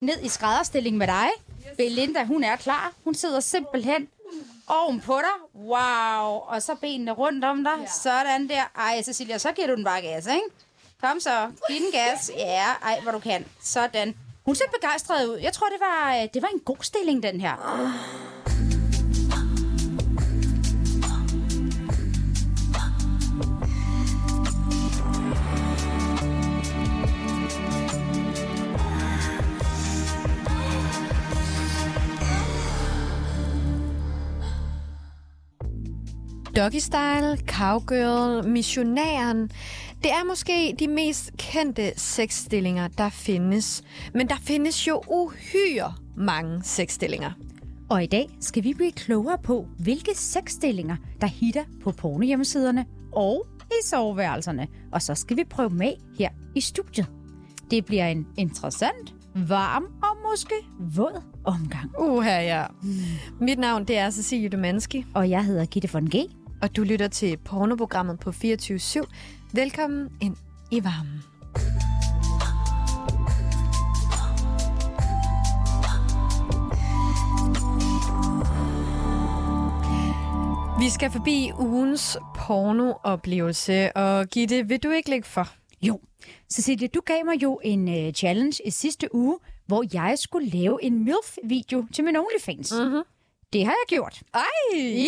ned i skrædderstilling med dig. Belinda, hun er klar. Hun sidder simpelthen oven på dig. Wow. Og så benene rundt om dig. Sådan der. Ej, Cecilia, så giver du den bare gas, ikke? Kom så. Giv den gas. Ja, ej, hvor du kan. Sådan. Hun ser begejstret ud. Jeg tror, det var, øh, det var en god stilling, den her. Doggy Style, Cowgirl, Missionæren. Det er måske de mest kendte sexstillinger, der findes. Men der findes jo uhyre mange sexstillinger. Og i dag skal vi blive klogere på, hvilke sexstillinger, der hitter på pornohjemmesiderne og i soveværelserne. Og så skal vi prøve med her i studiet. Det bliver en interessant, varm og måske våd omgang. Uha, ja. Mit navn det er Cecilie Dumanski, Og jeg hedder Gitte von G. og du lytter til pornoprogrammet på 24 Velkommen ind i varmen. Vi skal forbi ugens pornooplevelse, og Gitte, vil du ikke lægge for? Jo, Cecilie, du gav mig jo en uh, challenge i sidste uge, hvor jeg skulle lave en MILF-video til min OnlyFans. Mhm. Det har jeg gjort. Ej,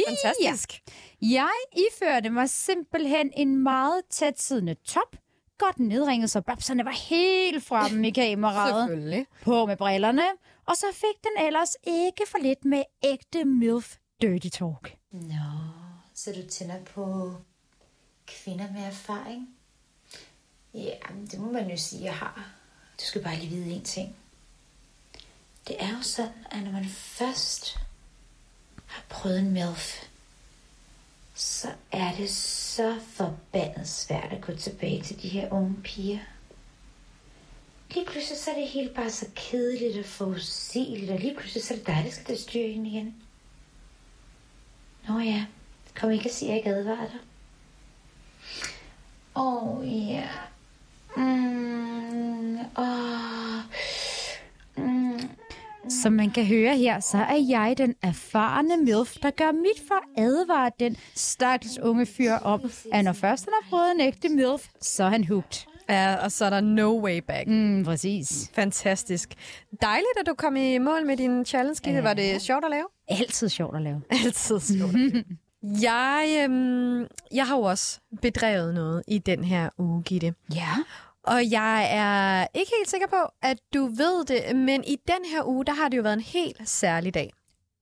fantastisk. Jeg iførte mig simpelthen en meget tætsiddende top, godt nedringet, så babserne var helt fremme i kameraet. Selvfølgelig. På med brillerne, og så fik den ellers ikke for lidt med ægte MILF Dirty Talk. Nå, så du tænder på kvinder med erfaring? Ja, det må man jo sige, jeg har. Du skal bare lige vide en ting. Det er jo sådan, at når man først prøvet en MILF, så er det så forbandet svært at gå tilbage til de her unge piger. Lige pludselig så er det helt bare så kedeligt og forudsigeligt, og lige pludselig så er det dig, der skal tage styr hende igen. Nå ja, kom ikke at sige, at jeg ikke advarer dig. Åh oh, ja. Yeah. Mm, åh. Mm. Som man kan høre her, så er jeg den erfarne MILF, der gør mit for at advare den stakkels unge fyr om, at når først han har fået en ægte MILF, så er han hooked. Ja, og så er der no way back. Mm, præcis. Fantastisk. Dejligt, at du kom i mål med din challenge, Gitte. Ja. Var det sjovt at lave? Altid sjovt at lave. Altid sjovt. jeg, øhm, jeg har jo også bedrevet noget i den her uge, Gitte. Ja. Og jeg er ikke helt sikker på, at du ved det, men i den her uge, der har det jo været en helt særlig dag.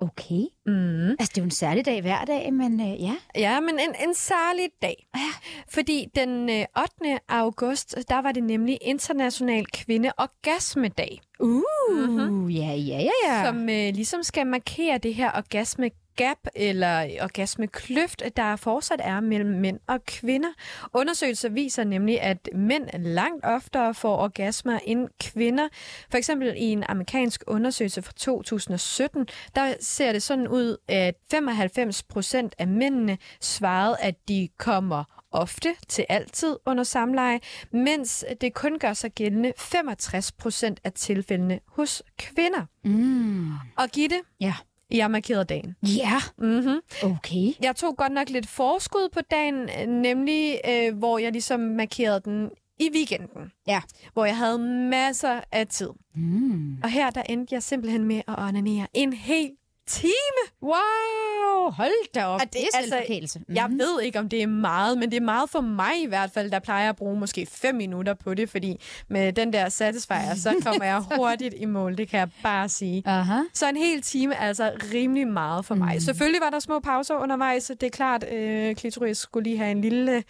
Okay. Mm. Altså, det er jo en særlig dag hver dag, men øh, ja. Ja, men en, en særlig dag. Ja. Fordi den øh, 8. august, der var det nemlig International Kvinde-Orgasmedag. Uh, mm-hmm. ja, ja, ja, ja. som øh, ligesom skal markere det her orgasme gap eller orgasmekløft, der fortsat er mellem mænd og kvinder. Undersøgelser viser nemlig, at mænd langt oftere får orgasmer end kvinder. For eksempel i en amerikansk undersøgelse fra 2017, der ser det sådan ud, at 95 procent af mændene svarede, at de kommer ofte til altid under samleje, mens det kun gør sig gældende 65 procent af tilfældene hos kvinder. Mm. Og Gitte, Ja. jeg markerede dagen. Ja, Mm-hmm. okay. Jeg tog godt nok lidt forskud på dagen, nemlig øh, hvor jeg ligesom markerede den i weekenden. Ja. Hvor jeg havde masser af tid. Mm. Og her der endte jeg simpelthen med at onanere en hel time. Wow, hold da op. Og Det, det- er altså. Mm. Jeg ved ikke, om det er meget, men det er meget for mig i hvert fald, der plejer at bruge måske fem minutter på det, fordi med den der Satisfyer, så kommer jeg hurtigt i mål, det kan jeg bare sige. Aha. Så en hel time er altså rimelig meget for mig. Mm. Selvfølgelig var der små pauser undervejs, så det er klart, øh, klitoris skulle lige have en lille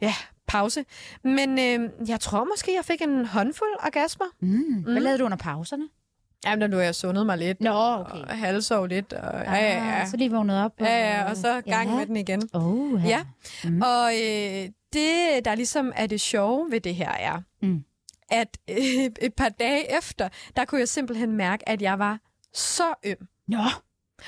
ja, pause. Men øh, jeg tror måske, jeg fik en håndfuld orgasmer. Mm. Hvad lavede du under pauserne? Jamen, nu har jeg sundet mig lidt. Nå, okay. Og halsov lidt. Og, ja, ja, ja. Ah, Så lige vågnet op. Ja, ja, og så gang ja. med den igen. Oh, Ja. Mm. Og øh, det, der ligesom er det sjove ved det her, er, Mm. at øh, et par dage efter, der kunne jeg simpelthen mærke, at jeg var så øm. Nå.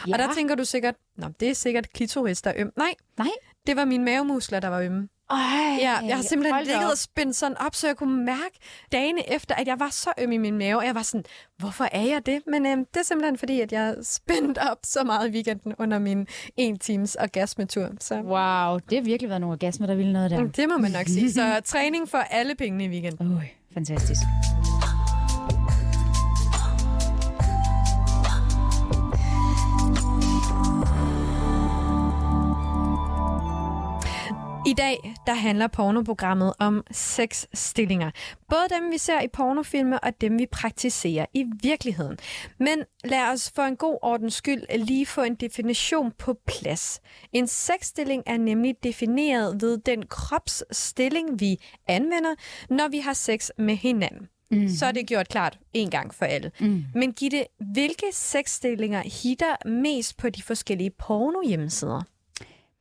Ja. Og der tænker du sikkert, Nå, det er sikkert klitoris, der er øm. Nej, Nej. det var mine mavemuskler, der var ømme. Ej, Ja, jeg har simpelthen ligget og spændt sådan op, så jeg kunne mærke dagene efter, at jeg var så øm i min mave, og jeg var sådan, hvorfor er jeg det? Men øhm, det er simpelthen fordi, at jeg spændt op så meget i weekenden under min en times orgasmetur. Så Wow, det har virkelig været nogle orgasmer, der ville noget der. det må man nok sige. Så træning for alle pengene i weekenden. Ui, fantastisk. I dag, der handler pornoprogrammet om seks stillinger. Både dem, vi ser i pornofilmer, og dem, vi praktiserer i virkeligheden. Men lad os for en god ordens skyld lige få en definition på plads. En sexstilling er nemlig defineret ved den kropsstilling, vi anvender, når vi har sex med hinanden. Mm. Så er det gjort klart en gang for alle. Mm. Men Gitte, hvilke sexstillinger hitter mest på de forskellige porno-hjemmesider?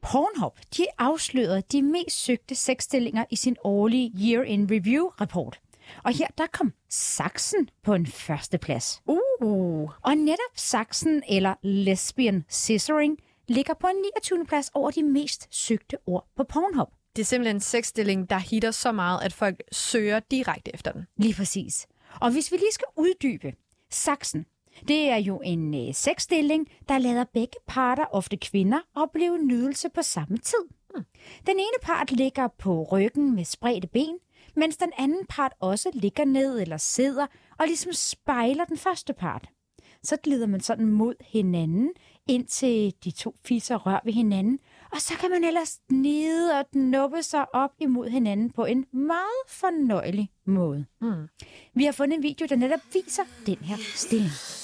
Pornhub de afslørede de mest søgte sexstillinger i sin årlige Year in Review-rapport. Og her der kom Saxen på en første plads. Uh. Og netop Saxen eller lesbian scissoring ligger på en 29. plads over de mest søgte ord på Pornhub. Det er simpelthen en sexstilling, der hitter så meget, at folk søger direkte efter den. Lige præcis. Og hvis vi lige skal uddybe, Saxen, det er jo en øh, sexstilling, der lader begge parter, ofte kvinder, opleve nydelse på samme tid. Hmm. Den ene part ligger på ryggen med spredte ben, mens den anden part også ligger ned eller sidder og ligesom spejler den første part. Så glider man sådan mod hinanden, indtil de to fisser rør ved hinanden, og så kan man ellers nede og nuppe sig op imod hinanden på en meget fornøjelig måde. Mm. Vi har fundet en video, der netop viser den her stilling.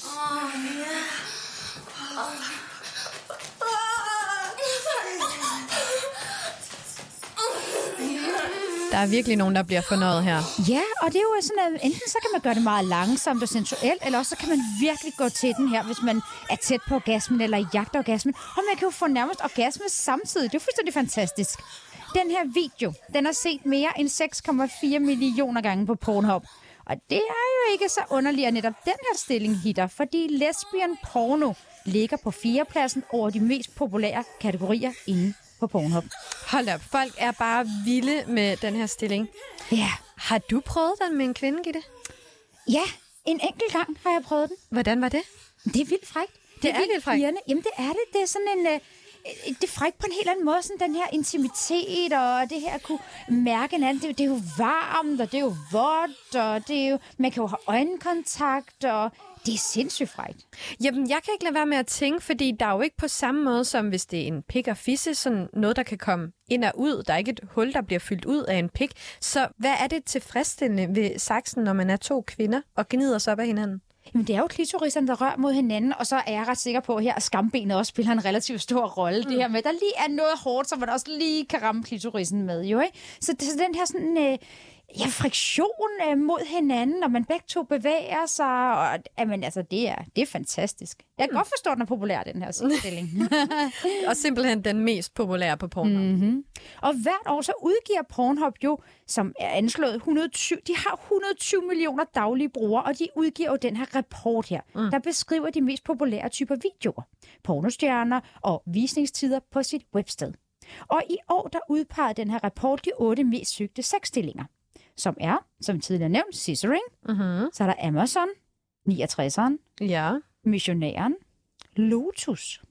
Der er virkelig nogen, der bliver fornøjet her. Ja, og det er jo sådan, at enten så kan man gøre det meget langsomt og sensuelt, eller også så kan man virkelig gå til den her, hvis man er tæt på orgasmen eller jagter orgasmen. Og man kan jo få nærmest orgasme samtidig. Det er fuldstændig fantastisk. Den her video, den har set mere end 6,4 millioner gange på Pornhub. Og det er jo ikke så underligt, at netop den her stilling hitter, fordi lesbian porno ligger på fjerdepladsen over de mest populære kategorier inde på Pornhub. Hold op, folk er bare vilde med den her stilling. Ja, Har du prøvet den med en kvinde, Gitte? ja, en enkelt gang har jeg prøvet den. Hvordan var det? Det er vildt frækt. Det er vildt frækt. Jamen, det er det. Det er sådan en... Øh, Øh, det er frækt på en helt anden måde, sådan den her intimitet, og det her at kunne mærke hinanden. Det, det er jo varmt, og det er jo vådt, og det er jo, man kan jo have øjenkontakt, og det er sindssygt frækt. Jamen, jeg kan ikke lade være med at tænke, fordi der er jo ikke på samme måde, som hvis det er en pik og fisse, sådan noget, der kan komme ind og ud. Der er ikke et hul, der bliver fyldt ud af en pik. Så hvad er det tilfredsstillende ved saksen, når man er to kvinder og gnider sig op af hinanden? Jamen, det er jo klitoriserne, der rører mod hinanden, og så er jeg ret sikker på, at her skambenet også spiller en relativt stor rolle. Mm. Det her med, der lige er noget hårdt, så man også lige kan ramme klitorisen med, jo, ikke? Så, så den her sådan... Øh, ja, friktion øh, mod hinanden, og man begge to bevæger sig. Og, jamen, altså, det er, det er fantastisk. Jeg kan mm. godt forstå, at den er populær, den her stilling. Og simpelthen den mest populære på Pornhub. Mm. mm-hmm. Og hvert år så udgiver Pornhub jo, som er anslået 120, de har 120 millioner daglige brugere, og de udgiver jo den her rapport her, mm. der beskriver de mest populære typer videoer, pornostjerner og visningstider på sit websted. Og i år der udpegede den her rapport de otte mest søgte sexstillinger, som er, som tidligere nævnt, scissoring, Mm-hmm. så er der Amazon, 69'eren, Ja. missionæren, Lotus,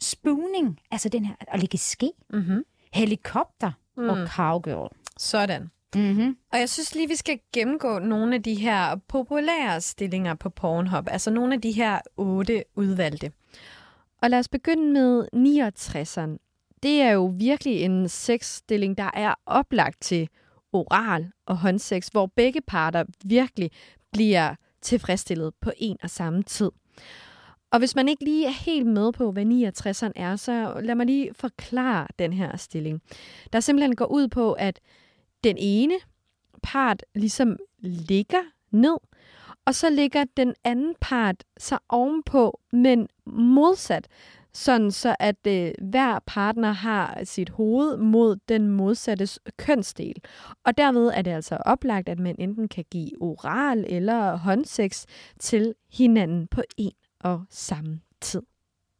spooning, altså den her, at ligge ske, Mm-hmm. helikopter mm. og cowgirl. Sådan. Mm-hmm. Og jeg synes lige, vi skal gennemgå nogle af de her populære stillinger på Pornhub. Altså nogle af de her otte udvalgte. Og lad os begynde med 69'eren. Det er jo virkelig en sexstilling, der er oplagt til oral og håndsex, hvor begge parter virkelig bliver tilfredsstillet på en og samme tid. Og hvis man ikke lige er helt med på, hvad 69'eren er, så lad mig lige forklare den her stilling. Der simpelthen går ud på, at den ene part ligesom ligger ned, og så ligger den anden part så ovenpå, men modsat, sådan så at øh, hver partner har sit hoved mod den modsatte kønsdel. Og derved er det altså oplagt, at man enten kan give oral eller håndsex til hinanden på en og samme tid.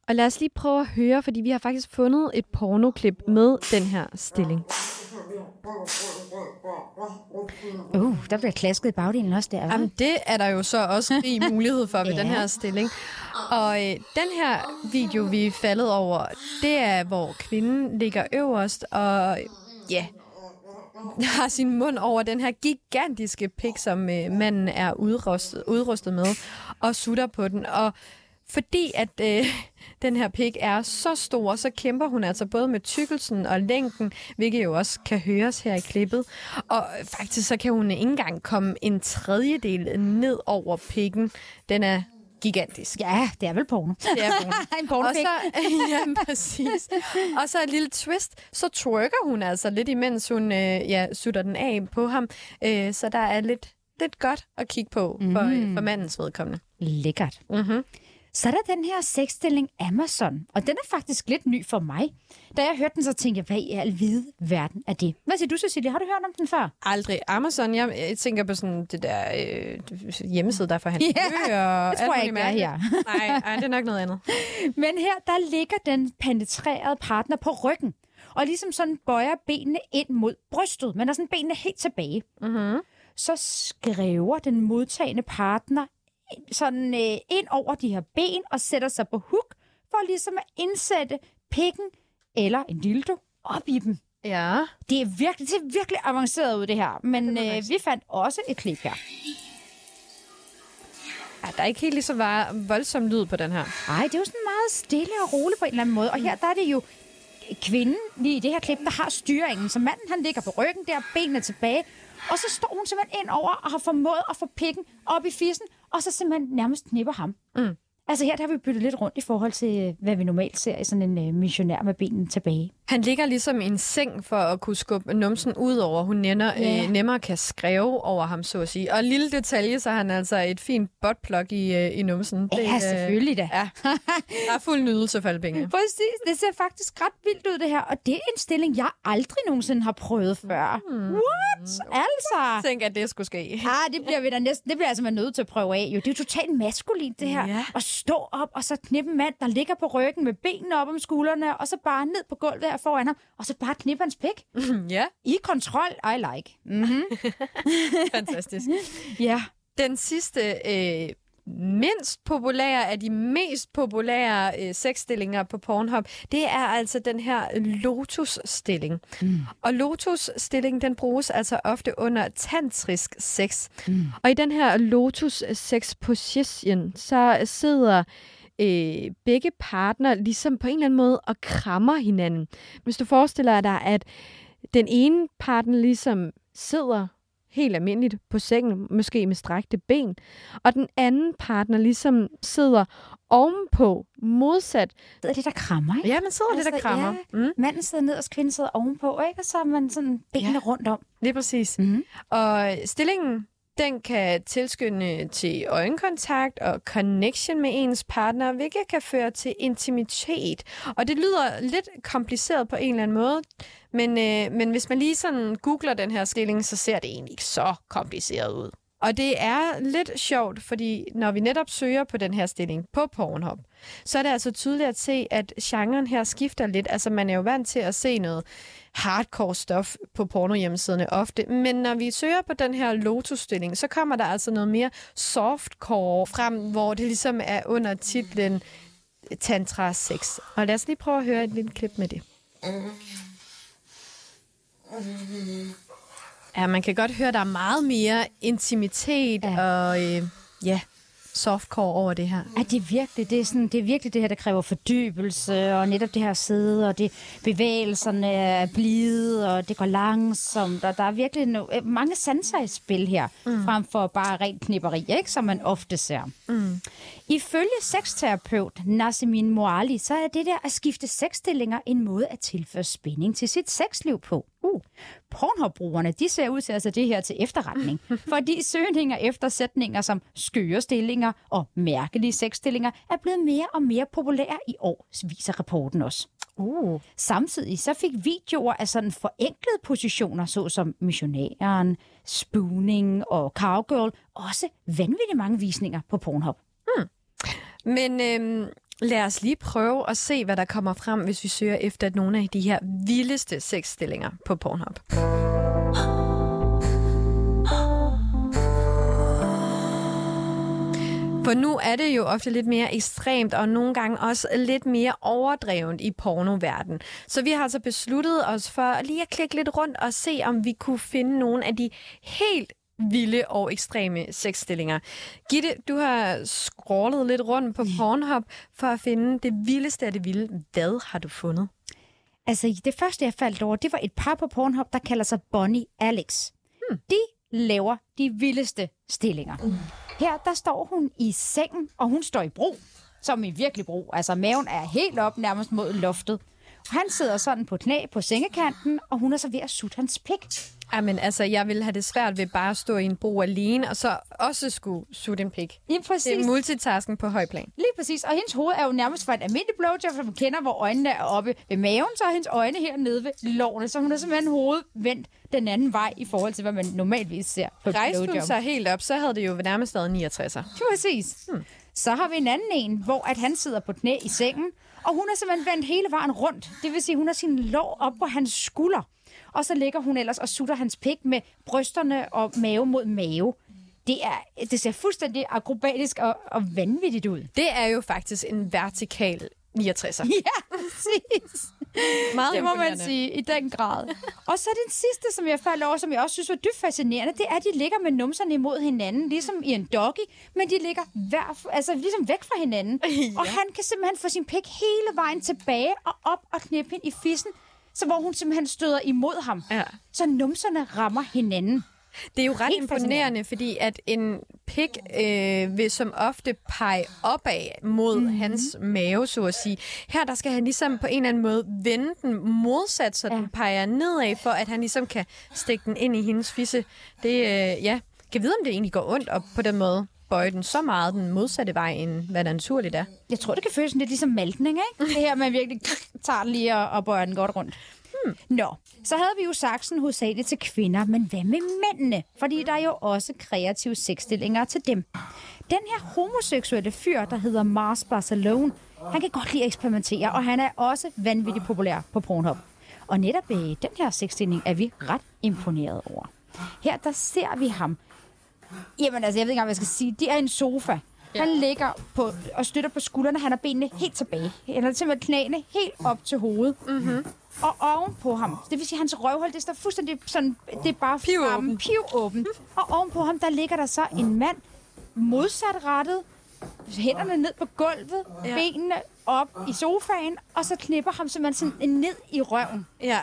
Og lad os lige prøve at høre, fordi vi har faktisk fundet et pornoklip med den her stilling. Uh, der bliver klasket i bagdelen også der? Jamen, det er der jo så også rig mulighed for ved Ja. den her stilling. Og øh, den her video, vi er faldet over, det er, hvor kvinden ligger øverst og ja, har sin mund over den her gigantiske pik, som øh, manden er udrustet, udrustet med, og sutter på den. Og fordi at øh, den her pik er så stor, så kæmper hun altså både med tykkelsen og længden, hvilket jo også kan høres her i klippet. Og faktisk så kan hun ikke engang komme en tredjedel ned over pikken. Den er gigantisk. Ja, det er vel porno. Det er porno. en Og pornopik. så, ja, præcis. Og så et lille twist, så twerker hun altså lidt, imens hun øh, ja, sutter den af på ham. Øh, så der er lidt, lidt godt at kigge på for, mm. for mandens vedkommende. Lækkert. Mm-hmm. Så er der den her sexstilling Amazon, og den er faktisk lidt ny for mig. Da jeg hørte den, så tænkte jeg, hvad i al hvide verden er det? Hvad siger du, Cecilie? Har du hørt om den før? Aldrig. Amazon, jeg, jeg tænker på sådan det der øh, hjemmeside, der er for bøger. og det tror jeg ikke, det er. Nej, nej, det er nok noget andet. Men her, der ligger den penetrerede partner på ryggen, og ligesom sådan bøjer benene ind mod brystet, men er sådan benene helt tilbage. Mm-hmm. Så skræver den modtagende partner sådan øh, ind over de her ben og sætter sig på hook for ligesom at indsætte pikken eller en dildo op i dem. Ja. Det er virkelig, det ser virkelig avanceret ud, det her. Men man øh, vi fandt også et klip her. ja. Der er ikke helt lige så voldsom lyd på den her. Ej, det er jo sådan meget stille og roligt på en eller anden måde. Og her der er det jo kvinden lige i det her klip, der har styringen. Så manden han ligger på ryggen der, benene tilbage. Og så står hun simpelthen ind over og har formået at få pikken op i fissen, og så simpelthen nærmest knipper ham. Mm. Altså her der har vi byttet lidt rundt i forhold til, øh, hvad vi normalt ser i sådan en uh, missionær med benene tilbage. Han ligger ligesom i en seng for at kunne skubbe numsen ud over. Hun nænner, Ja. øh, nemmere kan skrive over ham, så at sige. Og en lille detalje, så har han altså et fint buttplug i, øh, i numsen. Ja, selvfølgelig da. Ja, der er fuld nydelse for alle penge. Præcis, det ser faktisk ret vildt ud det her, og det er en stilling, jeg aldrig nogensinde har prøvet før. Hmm. What? Altså? Tænk, at det skulle ske. Ah, det bliver vi da næsten, det bliver altså man nødt til at prøve af. Jo, det er jo totalt maskulint, det her. Ja. At stå op, og så knippe en mand, der ligger på ryggen med benene op om skuldrene, og så bare ned på gulvet her foran ham, og så bare knippe hans pik. ja, I kontrol, I like. Mm-hmm. fantastisk. Ja. Den sidste øh, mindst populære af de mest populære øh, sexstillinger på Pornhub, det er altså den her lotus-stilling. Mm. Og lotus-stilling, den bruges altså ofte under tantrisk sex. Mm. Og i den her lotus-sex position, så sidder øh, begge partner ligesom på en eller anden måde og krammer hinanden. Hvis du forestiller dig, at den ene partner ligesom sidder helt almindeligt på sengen, måske med strakte ben, og den anden partner ligesom sidder ovenpå, modsat. Det er det, der krammer, ikke? Ja, man sidder altså, lidt og krammer. Ja, Mm, manden sidder ned, og kvinden sidder ovenpå, ikke? Og så er man sådan benene Ja. ja. rundt om. lige præcis. Mm. Og stillingen, den kan tilskynde til øjenkontakt og connection med ens partner, hvilket kan føre til intimitet. Og det lyder lidt kompliceret på en eller anden måde, men, øh, men hvis man lige sådan googler den her stilling, så ser det egentlig ikke så kompliceret ud. Og det er lidt sjovt, fordi når vi netop søger på den her stilling på Pornhub, så er det altså tydeligt at se, at genren her skifter lidt. Altså man er jo vant til at se noget hardcore stof på pornohjemmesiderne ofte, men når vi søger på den her Lotus-stilling, så kommer der altså noget mere softcore frem, hvor det ligesom er under titlen Tantra 6. Og lad os lige prøve at høre et lille klip med det. Mm-hmm. Mm-hmm. Ja, man kan godt høre, der er meget mere intimitet ja. og øh, ja, softcore over det her. Ja, det er virkelig det, er sådan, det er virkelig det her, der kræver fordybelse, og netop det her sidde, og det bevægelserne er blide, og det går langsomt, og der er virkelig no, øh, mange sanser i spil her, mm. frem for bare rent knipperi, ikke, som man ofte ser. Mm. Ifølge sexterapeut Nasemin Moali, så er det der at skifte sexstillinger en måde at tilføre spænding til sit sexliv på. Uh. Pornhub-brugerne, de ser ud til tage det her til efterretning, fordi søgninger efter sætninger som skøre stillinger og mærkelige sexstillinger er blevet mere og mere populære i år, viser rapporten også. Uh. Samtidig så fik videoer af sådan forenklede positioner, såsom missionæren, spooning og cowgirl, også vanvittigt mange visninger på Pornhub. Men øhm, Lad os lige prøve at se, hvad der kommer frem, hvis vi søger efter nogle af de her vildeste sexstillinger på Pornhub. For nu er det jo ofte lidt mere ekstremt, og nogle gange også lidt mere overdrevet i pornoverdenen. Så vi har altså besluttet os for lige at klikke lidt rundt og se, om vi kunne finde nogle af de helt vilde og ekstreme sexstillinger. Gitte, du har scrollet lidt rundt på Pornhub for at finde det vildeste af det vilde. Hvad har du fundet? Altså, det første, jeg faldt over, det var et par på Pornhub, der kalder sig Bonnie Alex. Hmm. De laver de vildeste stillinger. Mm. Her, der står hun i sengen, og hun står i bro, som i virkelig bro. Altså, maven er helt op nærmest mod loftet. Han sidder sådan på knæ på sengekanten, og hun er så ved at sutte hans pik. Jamen, altså, jeg vil have det svært ved bare at stå i en bro alene, og så også skulle sutte en pik. Ja, præcis. Det er multitasking på høj plan. Lige præcis. Og hendes hoved er jo nærmest for et almindeligt blowjob, som man kender, hvor øjnene er oppe ved maven, så er hendes øjne hernede ved lårene, så hun har simpelthen hovedet vendt den anden vej i forhold til, hvad man normalvis ser på Rejste hun sig helt op, så havde det jo nærmest været 69'er. Præcis. Hmm. Så har vi en anden en, hvor at han sidder på knæ i sengen, og hun er simpelthen vendt hele vejen rundt. Det vil sige, hun har sin lår op på hans skulder. Og så ligger hun ellers og sutter hans pik med brysterne og mave mod mave. Det, er, det ser fuldstændig akrobatisk og, og vanvittigt ud. Det er jo faktisk en vertikal 69'er. Ja, præcis. Meget Det må man sige, i den grad. Og så den sidste, som jeg faldt over, som jeg også synes var dybt fascinerende, det er, at de ligger med numserne imod hinanden, ligesom i en doggy, men de ligger hver, altså ligesom væk fra hinanden. ja. Og han kan simpelthen få sin pik hele vejen tilbage og op og knippe hende i fissen, så hvor hun simpelthen støder imod ham. Ja. Så numserne rammer hinanden. Det er jo ret Helt imponerende, fordi at en pik øh, vil som ofte pege opad mod Mhm. mm-hmm. hans mave, så at sige. Her der skal han ligesom på en eller anden måde vende den modsat, så ja. Den peger nedad, for at han ligesom kan stikke den ind i hendes fisse. Det, øh, ja, kan vide, om det egentlig går ondt, og på den måde bøje den så meget den modsatte vej, end hvad der naturligt er. Jeg tror, det kan føles lidt ligesom maltning, ikke? Det her, man virkelig tager den lige og, og bøjer den godt rundt. Hmm. Nå, så havde vi jo saksen hovedsageligt til kvinder, men hvad med mændene? Fordi der er jo også kreative sexstillinger til dem. Den her homoseksuelle fyr, der hedder Mars Barcelone, han kan godt lide at eksperimentere, og han er også vanvittigt populær på Pornhub. Og netop øh, den her sexstilling er vi ret imponeret over. Her der ser vi ham Jamen altså, jeg ved ikke engang, hvad jeg skal sige. Det er en sofa. Ja. Han ligger på, og støtter på skuldrene. Han har benene helt tilbage. Eller simpelthen knæene helt op til hovedet. Mm-hmm. Og oven på ham, det vil sige, hans røvhul, det står fuldstændig sådan, det er bare Pivåben. pivåben. Og oven på ham, der ligger der så en mand, modsat rettet, hænderne ned på gulvet, ja. benene op i sofaen, og så knipper ham simpelthen sådan ned i røven. Ja.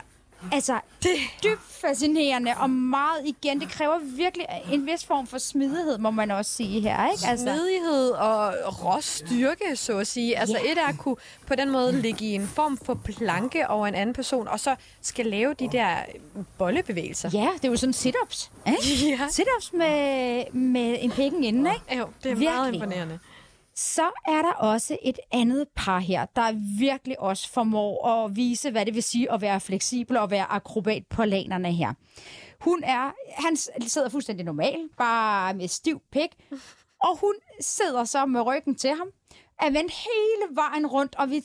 Altså, det er dybt fascinerende, og meget igen, det kræver virkelig en vis form for smidighed, må man også sige her, ikke? Altså, Smidighed og rå styrke, så at sige. Altså Ja. et er at kunne på den måde ligge i en form for planke over en anden person, og så skal lave de der bollebevægelser. ja, det er jo sådan sit-ups, ikke? Ja. Sit-ups med, med en pikken inden, ikke? Jo, det er meget Virkelig. imponerende. Så er der også et andet par her, der virkelig også formår at vise, hvad det vil sige at være fleksibel og være akrobat på lanerne her. Hun er, han sidder fuldstændig normal, bare med stiv pik, og hun sidder så med ryggen til ham, er vendt hele vejen rundt, og vi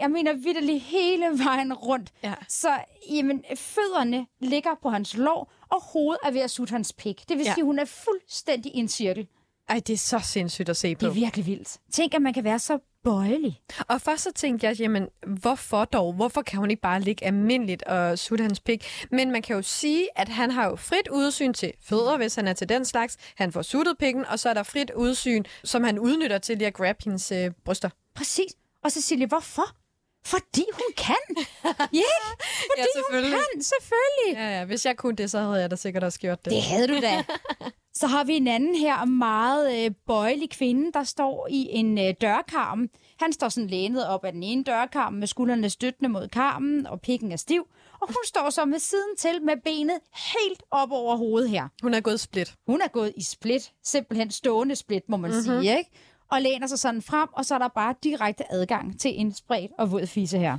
jeg mener vidderligt hele vejen rundt. Ja. Så jamen, fødderne ligger på hans lår, og hovedet er ved at sutte hans pik. Det vil Ja. sige, at hun er fuldstændig i en cirkel. Ej, det er så sindssygt at se på. Det er virkelig vildt. Tænk, at man kan være så bøjelig. Og først så tænkte jeg, jamen, hvorfor dog? Hvorfor kan hun ikke bare ligge almindeligt og sutte hans pik? Men man kan jo sige, at han har jo frit udsyn til fødder, hvis han er til den slags. Han får suttet pikken, og så er der frit udsyn, som han udnytter til lige at grab hendes øh, bryster. Præcis. Og Cecilie, hvorfor? Fordi hun kan. Ja, fordi Ja, selvfølgelig. hun kan, selvfølgelig. Ja, ja, hvis jeg kunne det, så havde jeg da sikkert også gjort det. Det havde du da. Så har vi en anden her, meget øh, bøjelig kvinde, der står i en øh, dørkarm. Han står sådan lænet op ad den ene dørkarm med skuldrene støttende mod karmen, og pikken er stiv. Og hun står så med siden til med benet helt op over hovedet her. Hun er gået split. Hun er gået i split, simpelthen stående split, må man mm-hmm. sige, ikke? Og læner sig sådan frem, og så er der bare direkte adgang til en spredt og våd fisse her.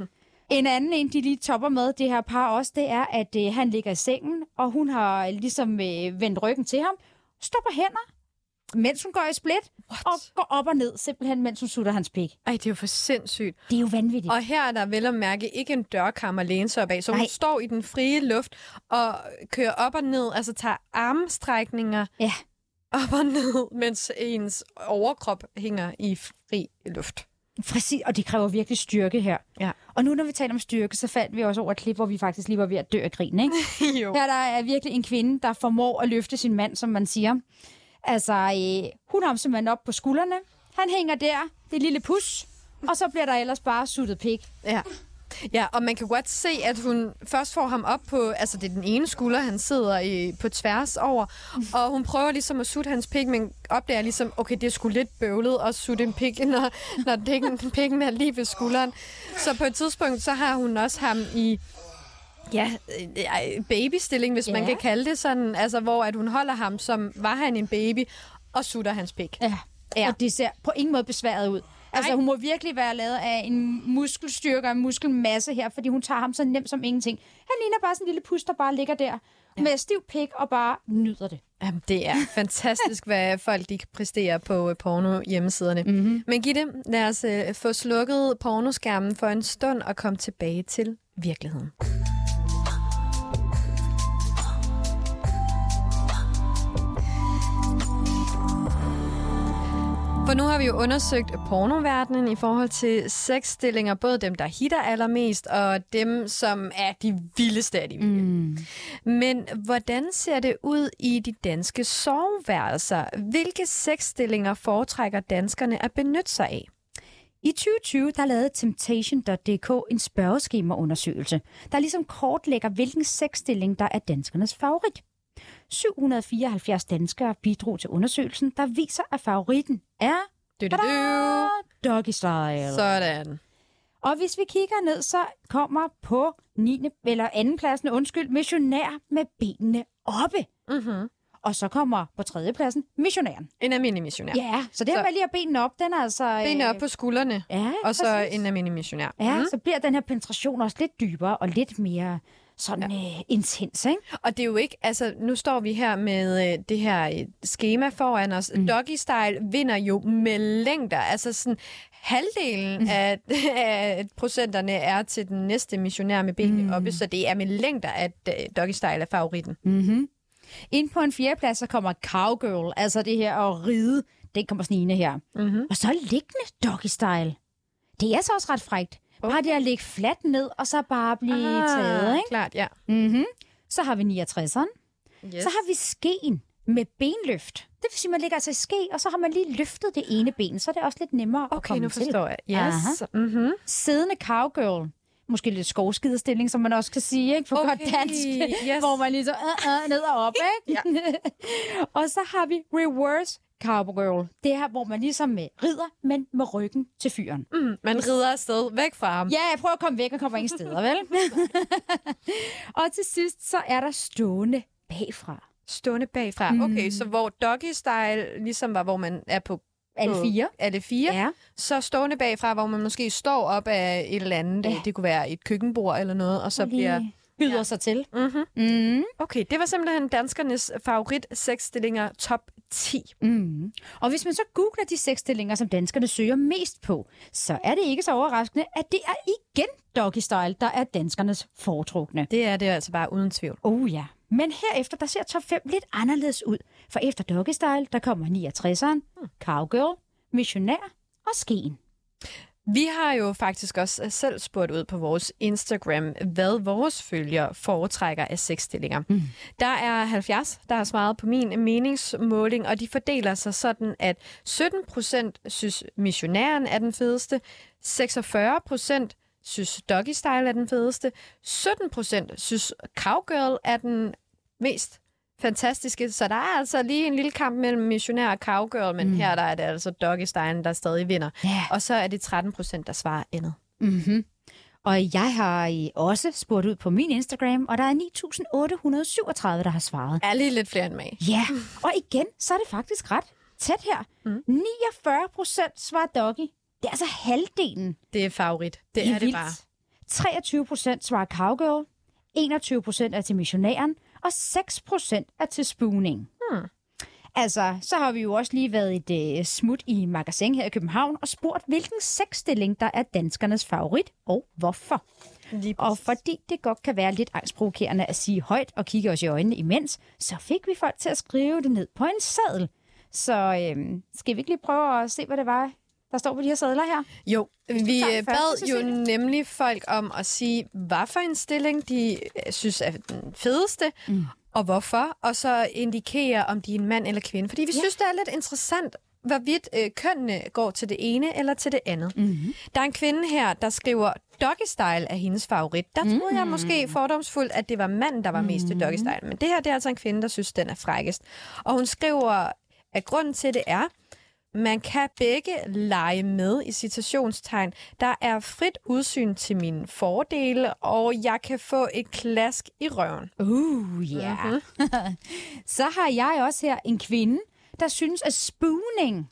en anden en, de lige topper med, det her par også, det er, at øh, han ligger i sengen, og hun har ligesom øh, vendt ryggen til ham, stopper hænder, mens hun går i split, What? og går op og ned, simpelthen, mens hun sutter hans pik. Ej, det er jo for sindssygt. Det er jo vanvittigt. Og her er der vel at mærke ikke en dørkarm at læne sig op af, så hun Nej. står i den frie luft og kører op og ned, altså tager armstrækninger Ja. Op og ned, mens ens overkrop hænger i fri luft. Præcis, og det kræver virkelig styrke her. Ja. Og nu når vi taler om styrke, så faldt vi også over et klip, hvor vi faktisk lige var ved at dø af grin, ikke? jo. Her der er virkelig en kvinde, der formår at løfte sin mand, som man siger. Altså, øh, hun har simpelthen op på skuldrene. Han hænger der, det lille pus, og så bliver der ellers bare suttet pik. Ja. Ja, og man kan godt se, at hun først får ham op på, altså det er den ene skulder, han sidder i, på tværs over, og hun prøver ligesom at sutte hans pik, men opdager ligesom, okay, det er sgu lidt bøvlet at sutte en pik, når, når pikken, pikken er lige ved skulderen. Så på et tidspunkt, så har hun også ham i ja, øh, babystilling, hvis ja. man kan kalde det sådan, altså hvor at hun holder ham, som var han en baby, og sutter hans pik. Ja. Ja. Og det ser på ingen måde besværet ud. Altså, hun må virkelig være lavet af en muskelstyrke og en muskelmasse her, fordi hun tager ham så nemt som ingenting. Han ligner bare sådan en lille pus, der bare ligger der ja. med stiv pik og bare nyder det. Jamen, det er fantastisk, hvad folk de kan præstere på øh, porno hjemmesiderne. Mm-hmm. Men Gitte, lad os uh, få slukket pornoskærmen for en stund og komme tilbage til virkeligheden. For nu har vi jo undersøgt pornoverdenen i forhold til sexstillinger, både dem, der hitter allermest, og dem, som er de vildeste af de vilde. Mm. Men hvordan ser det ud i de danske soveværelser? Hvilke sexstillinger foretrækker danskerne at benytte sig af? I 2020 der lavede Temptation.dk en spørgeskemaundersøgelse, der ligesom kortlægger, hvilken sexstilling, der er danskernes favorit. 774 danskere bidrog til undersøgelsen, der viser, at favoritten er Du, du, du. Tada! doggy style. Sådan. Og hvis vi kigger ned, så kommer på 9. eller anden pladsen, undskyld, missionær med benene oppe. Mm-hmm. Og så kommer på tredje pladsen missionæren. En almindelig missionær. Ja, så det her Så- med lige at benene op, den er altså... Benene øh, op på skuldrene, Ja, og så præcis. en almindelig missionær. Ja, Mhm. så bliver den her penetration også lidt dybere og lidt mere sådan ja. øh, intens, ikke? Og det er jo ikke, altså nu står vi her med øh, det her øh, schema foran os. Mm. Doggy Style vinder jo med længder. Altså sådan halvdelen mm. af, af procenterne er til den næste missionær med benene mm. oppe, så det er med længder, at øh, Doggy Style er favoritten. Mm-hmm. Ind på en fjerdeplads, så kommer cowgirl, altså det her at ride. Den kommer snigende her. Mm-hmm. Og så liggende doggy style. Det er så også ret frægt. Bare det at ligge fladt ned, og så bare blive ah. taget, ikke? Klart, ja. Mm-hmm. Så har vi 69'eren. Yes. Så har vi skeen med benløft. Det vil sige, at man ligger altså i ske, og så har man lige løftet det ene ben, så er det også lidt nemmere at Okay, komme nu til. forstår jeg. Yes. Aha. Mm-hmm. Siddende cowgirl. Måske lidt skovskiderstilling, som man også kan sige, ikke? På Okay, godt dansk. yes. Hvor man lige så uh, uh, ned og op, ikke? og så har vi reverse cowgirl. Det er her, hvor man ligesom med rider, men med ryggen til fyren. Mm, man rider afsted væk fra ham. Ja, jeg prøver at komme væk og kommer ingen steder, vel? og til sidst, så er der stående bagfra. Stående bagfra. Mm. Okay, så hvor doggy style ligesom var, hvor man er på Alle fire. alle fire, Ja. så stående bagfra, hvor man måske står op af et eller andet. Ja. Ja. Det kunne være et køkkenbord eller noget, og så bliver... Lige byder ja. sig til. Mm-hmm. Mm. Okay, det var simpelthen danskernes favorit sexstillinger top 10. Mm. Og hvis man så googler de seks stillinger, som danskerne søger mest på, så er det ikke så overraskende, at det er igen doggy style, der er danskernes foretrukne. Det er det altså bare uden tvivl. Oh ja. Men herefter, der ser top 5 lidt anderledes ud. For efter doggy style, der kommer 69'eren, cowgirl, missionær og skeen. Vi har jo faktisk også selv spurgt ud på vores Instagram, hvad vores følgere foretrækker af sexstillinger. Mm. Der er 70, der har svaret på min meningsmåling, og de fordeler sig sådan, at 17 procent synes missionæren er den fedeste, 46 procent synes doggy style er den fedeste, 17 procent synes cowgirl er den mest fantastiske. Så der er altså lige en lille kamp mellem missionær og cowgirl, men mm. her der er det altså doggy style, der stadig vinder. Ja. Og så er det 13 procent, der svarer andet. Mm-hmm. Og jeg har i også spurgt ud på min Instagram, og der er 9.837, der har svaret. Er lige lidt flere end mig. Ja, og igen, så er det faktisk ret tæt her. Mm. 49 procent svarer doggy. Det er altså halvdelen. Det er favorit. Det er, det bare. 23 procent svarer cowgirl, 21 procent er til missionæren, og 6 procent er til spooning. Hmm. Altså, så har vi jo også lige været et øh, smut i magasin her i København og spurgt, hvilken sexstilling, der er danskernes favorit, og hvorfor. Og fordi det godt kan være lidt angstprovokerende at sige højt og kigge os i øjnene imens, så fik vi folk til at skrive det ned på en seddel. Så øhm, skal vi ikke lige prøve at se, hvad det var, der står på de her sædler her? Jo, vi øh, bad første, jo nemlig folk om at sige, hvad for en stilling de øh, synes er den fedeste, mm. og hvorfor, og så indikere, om de er en mand eller kvinde. Fordi vi ja. synes, det er lidt interessant, hvorvidt øh, kønnene går til det ene eller til det andet. Mm-hmm. Der er en kvinde her, der skriver, doggy style er hendes favorit. Der troede mm. jeg måske fordomsfuldt, at det var manden, der var mest til doggy style. Men det her, det er altså en kvinde, der synes, den er frækkest. Og hun skriver, at grunden til det er, man kan begge lege med i citationstegn. Der er frit udsyn til mine fordele, og jeg kan få et klask i røven. Uh, ja. Yeah. Mhm. så har jeg også her en kvinde, der synes, at spooning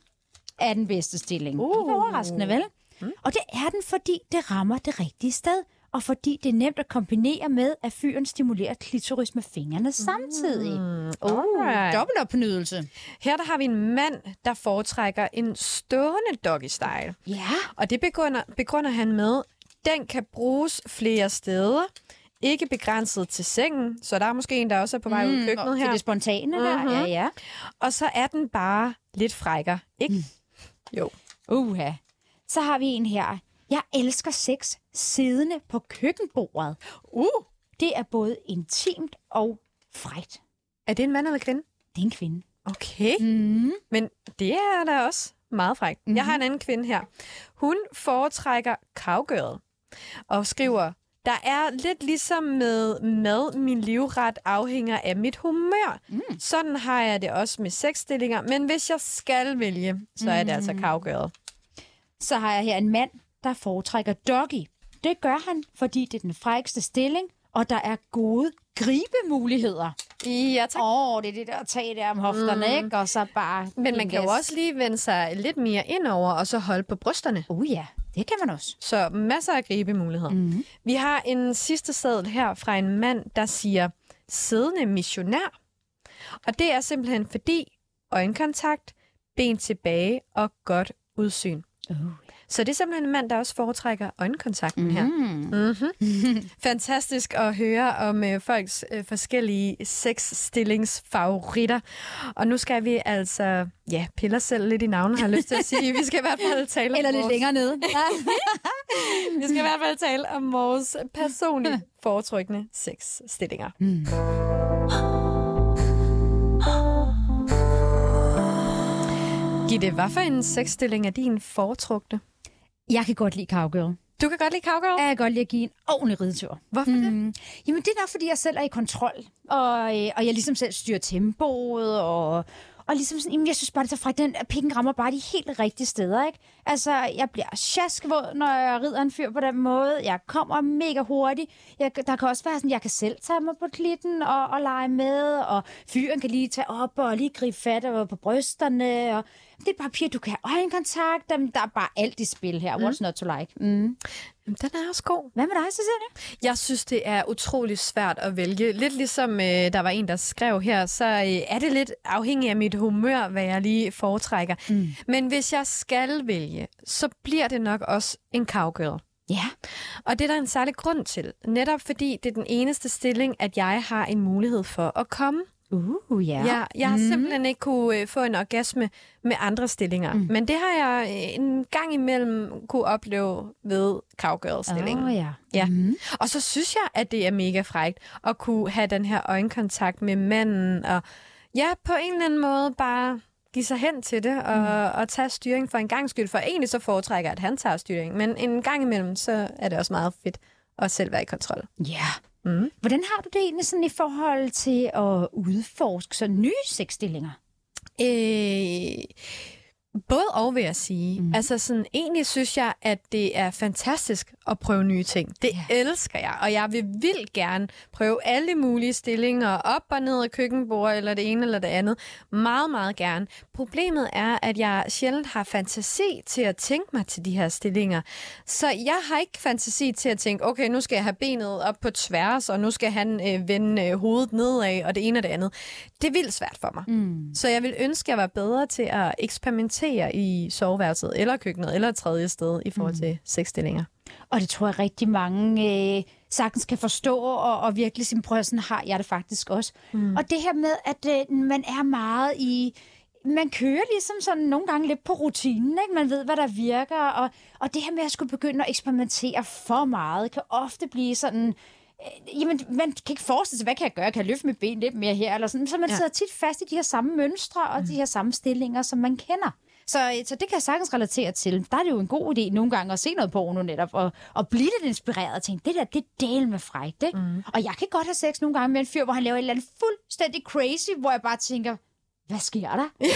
er den bedste stilling. Uh. Det er overraskende, vel? Mm. Og det er den, fordi det rammer det rigtige sted, og fordi det er nemt at kombinere med, at fyren stimulerer klitoris med fingrene samtidig. Mm. Uh, Alright. dobbeltopnydelse. Her der har vi en mand, der foretrækker en stående doggy style. Ja. Og det begrunder, begrunder han med, den kan bruges flere steder, ikke begrænset til sengen, så der er måske en, der også er på vej ud i og køkkenet til her. det spontane mm-hmm. der. Ja, ja. Og så er den bare lidt frækker, ikke? Mm. Jo. Uha. Så har vi en her. Jeg elsker sex siddende på køkkenbordet. Uh, Det er både intimt og frægt. er det en mand eller kvinde? Det er en kvinde. Okay. Mm. Men det er da også meget frækt. Mm-hmm. Jeg har en anden kvinde her. Hun foretrækker kavgøret og skriver, der er lidt ligesom med mad, min livret afhænger af mit humør. Mm. Sådan har jeg det også med sexstillinger, men hvis jeg skal vælge, så er det altså kavgøret. Så har jeg her en mand, der foretrækker doggy. Det gør han, fordi det er den frækste stilling, og der er gode gribemuligheder. Ja, tak. Åh, oh, det er det der tag der om hofterne, mm. ikke? Og så bare... Men man kan jo også lige vende sig lidt mere indover, og så holde på brysterne. Oh ja, det kan man også. Så masser af gribemuligheder. Mm-hmm. Vi har en sidste seddel her fra en mand, der siger siddende missionær. Og det er simpelthen fordi øjenkontakt, ben tilbage og godt udsyn. Oh. Så det er simpelthen en mand, der også foretrækker øjenkontakten mm. her. Mm-hmm. Fantastisk at høre om øh, folks øh, forskellige sexstillingsfavoritter. Og nu skal vi altså, ja, pille os selv lidt i navnet, har jeg lyst til at sige. Vi skal i hvert fald tale om Eller lidt vores, længere nede. Vi skal i hvert fald tale om vores personlige foretrykkende sexstillinger. Mm. Gitte, hvad for en sexstilling er din foretrukne? Jeg kan godt lide cowgirl. Du kan godt lide cowgirl? Jeg kan godt lide at give en ordentlig ridetur. Hvorfor det? Mm. Jamen, det er nok, fordi jeg selv er i kontrol. Og, øh, og jeg ligesom selv styrer tempoet. Og, og ligesom sådan, jamen, jeg synes bare, det er så frækt. Den pikken rammer bare de helt rigtige steder, ikke? Altså, jeg bliver sjaskvåd, når jeg rider en fyr på den måde. Jeg kommer mega hurtigt. Jeg, der kan også være sådan, jeg kan selv tage mig på klitten og, og lege med. Og fyren kan lige tage op og lige gribe fat og på brysterne. Og det er bare piger, du kan have øjenkontakt. Der er bare alt i spil her. What's not to like? Mm. Den er også god. Hvad med dig, Cecilie? Jeg synes, det er utrolig svært at vælge. Lidt ligesom øh, der var en, der skrev her, så øh, er det lidt afhængigt af mit humør, hvad jeg lige foretrækker. Mm. Men hvis jeg skal vælge, så bliver det nok også en cowgirl. Ja. Og det er der en særlig grund til. Netop fordi det er den eneste stilling, at jeg har en mulighed for at komme. Uh, ja. Ja, jeg har mm. simpelthen ikke kunne øh, få en orgasme med andre stillinger. Mm. Men det har jeg øh, en gang imellem kunne opleve ved cowgirl-stillingen. Åh, ja. Ja. Mm. Og så synes jeg, at det er mega frægt at kunne have den her øjenkontakt med manden, og ja, på en eller anden måde bare give sig hen til det, og, mm. og tage styring for en gang skyld. For egentlig så foretrækker jeg, at han tager styring. Men en gang imellem, så er det også meget fedt at selv være i kontrol. Ja. Mm. Hvordan har du det egentlig sådan i forhold til at udforske så nye sexstillinger? Øh, Både og, vil jeg sige. Mm. Altså, sådan, egentlig synes jeg, at det er fantastisk at prøve nye ting. Det yeah. elsker jeg, og jeg vil vildt gerne prøve alle mulige stillinger op og ned af køkkenbordet, eller det ene eller det andet. Meget, meget gerne. Problemet er, at jeg sjældent har fantasi til at tænke mig til de her stillinger. Så jeg har ikke fantasi til at tænke, okay, nu skal jeg have benet op på tværs, og nu skal han øh, vende øh, hovedet nedad, og det ene og det andet. Det er vildt svært for mig. Mm. Så jeg vil ønske, at jeg var bedre til at eksperimentere i soveværelset, eller køkkenet, eller et tredje sted i forhold til mm. sexstillinger. Og det tror jeg rigtig mange øh, sagtens kan forstå, og, og virkelig sin sådan har jeg det faktisk også. Mm. Og det her med, at øh, man er meget i man kører ligesom sådan nogle gange lidt på rutinen, ikke? Man ved, hvad der virker, og, og det her med at skulle begynde at eksperimentere for meget, kan ofte blive sådan, øh, jamen, man kan ikke forestille sig, hvad kan jeg gøre? Kan jeg løfte mit ben lidt mere her? Eller sådan. Så man ja. sidder tit fast i de her samme mønstre og mm. de her samme stillinger, som man kender. Så, så det kan jeg sagtens relatere til. Der er det jo en god idé nogle gange at se noget porno netop, og, og blive lidt inspireret og tænke, det der, det er del med frækt, ikke? Mm. Og jeg kan godt have sex nogle gange med en fyr, hvor han laver et eller andet fuldstændig crazy, hvor jeg bare tænker, hvad sker der?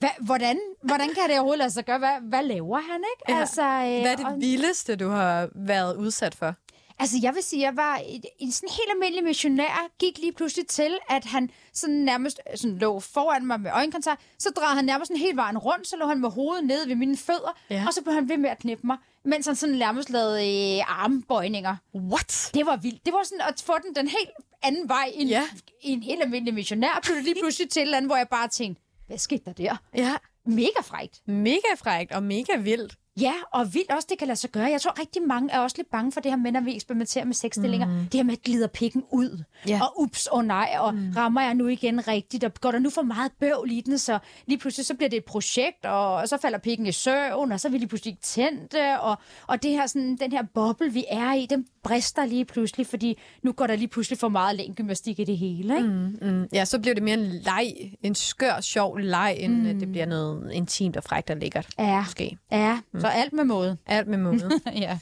Hva, hvordan, hvordan kan det overhovedet lade sig gøre? Hvad, hvad laver han, ikke? Ja. Altså, øh, hvad er det og... vildeste, du har været udsat for? Altså, jeg vil sige, jeg var en sådan helt almindelig missionær, gik lige pludselig til, at han sådan nærmest sådan lå foran mig med øjenkontakt, så drejede han nærmest sådan helt vejen rundt, så lå han med hovedet nede ved mine fødder, ja. og så blev han ved med at knippe mig, mens han sådan nærmest lavede øh, armbøjninger. What? Det var vildt. Det var sådan at få den den helt anden vej, en, ja. en helt almindelig missionær, blev lige pludselig til et eller andet, hvor jeg bare tænkte, hvad skete der der? Ja. Mega frægt. Mega frægt og mega vildt. Ja, og vildt også, det kan lade sig gøre. Jeg tror rigtig mange er også lidt bange for det her med, når vi eksperimenterer med sexstillinger. Mm. Det her med, at glider pikken ud. Yeah. Og ups, og oh nej, og mm. rammer jeg nu igen rigtigt, og går der nu for meget bøvl i den, så lige pludselig så bliver det et projekt, og så falder pikken i søvn, og så vil de pludselig ikke tænde, og, og det her, sådan, den her boble, vi er i, den brister lige pludselig, fordi nu går der lige pludselig for meget længdgymnastik i det hele. Ikke? Mm, mm. Ja, så bliver det mere en leg, en skør, sjov leg, end mm. det bliver noget intimt og frækt og lækkert. Ja, måske. ja. Mm. så alt med måde. Alt med måde. ja.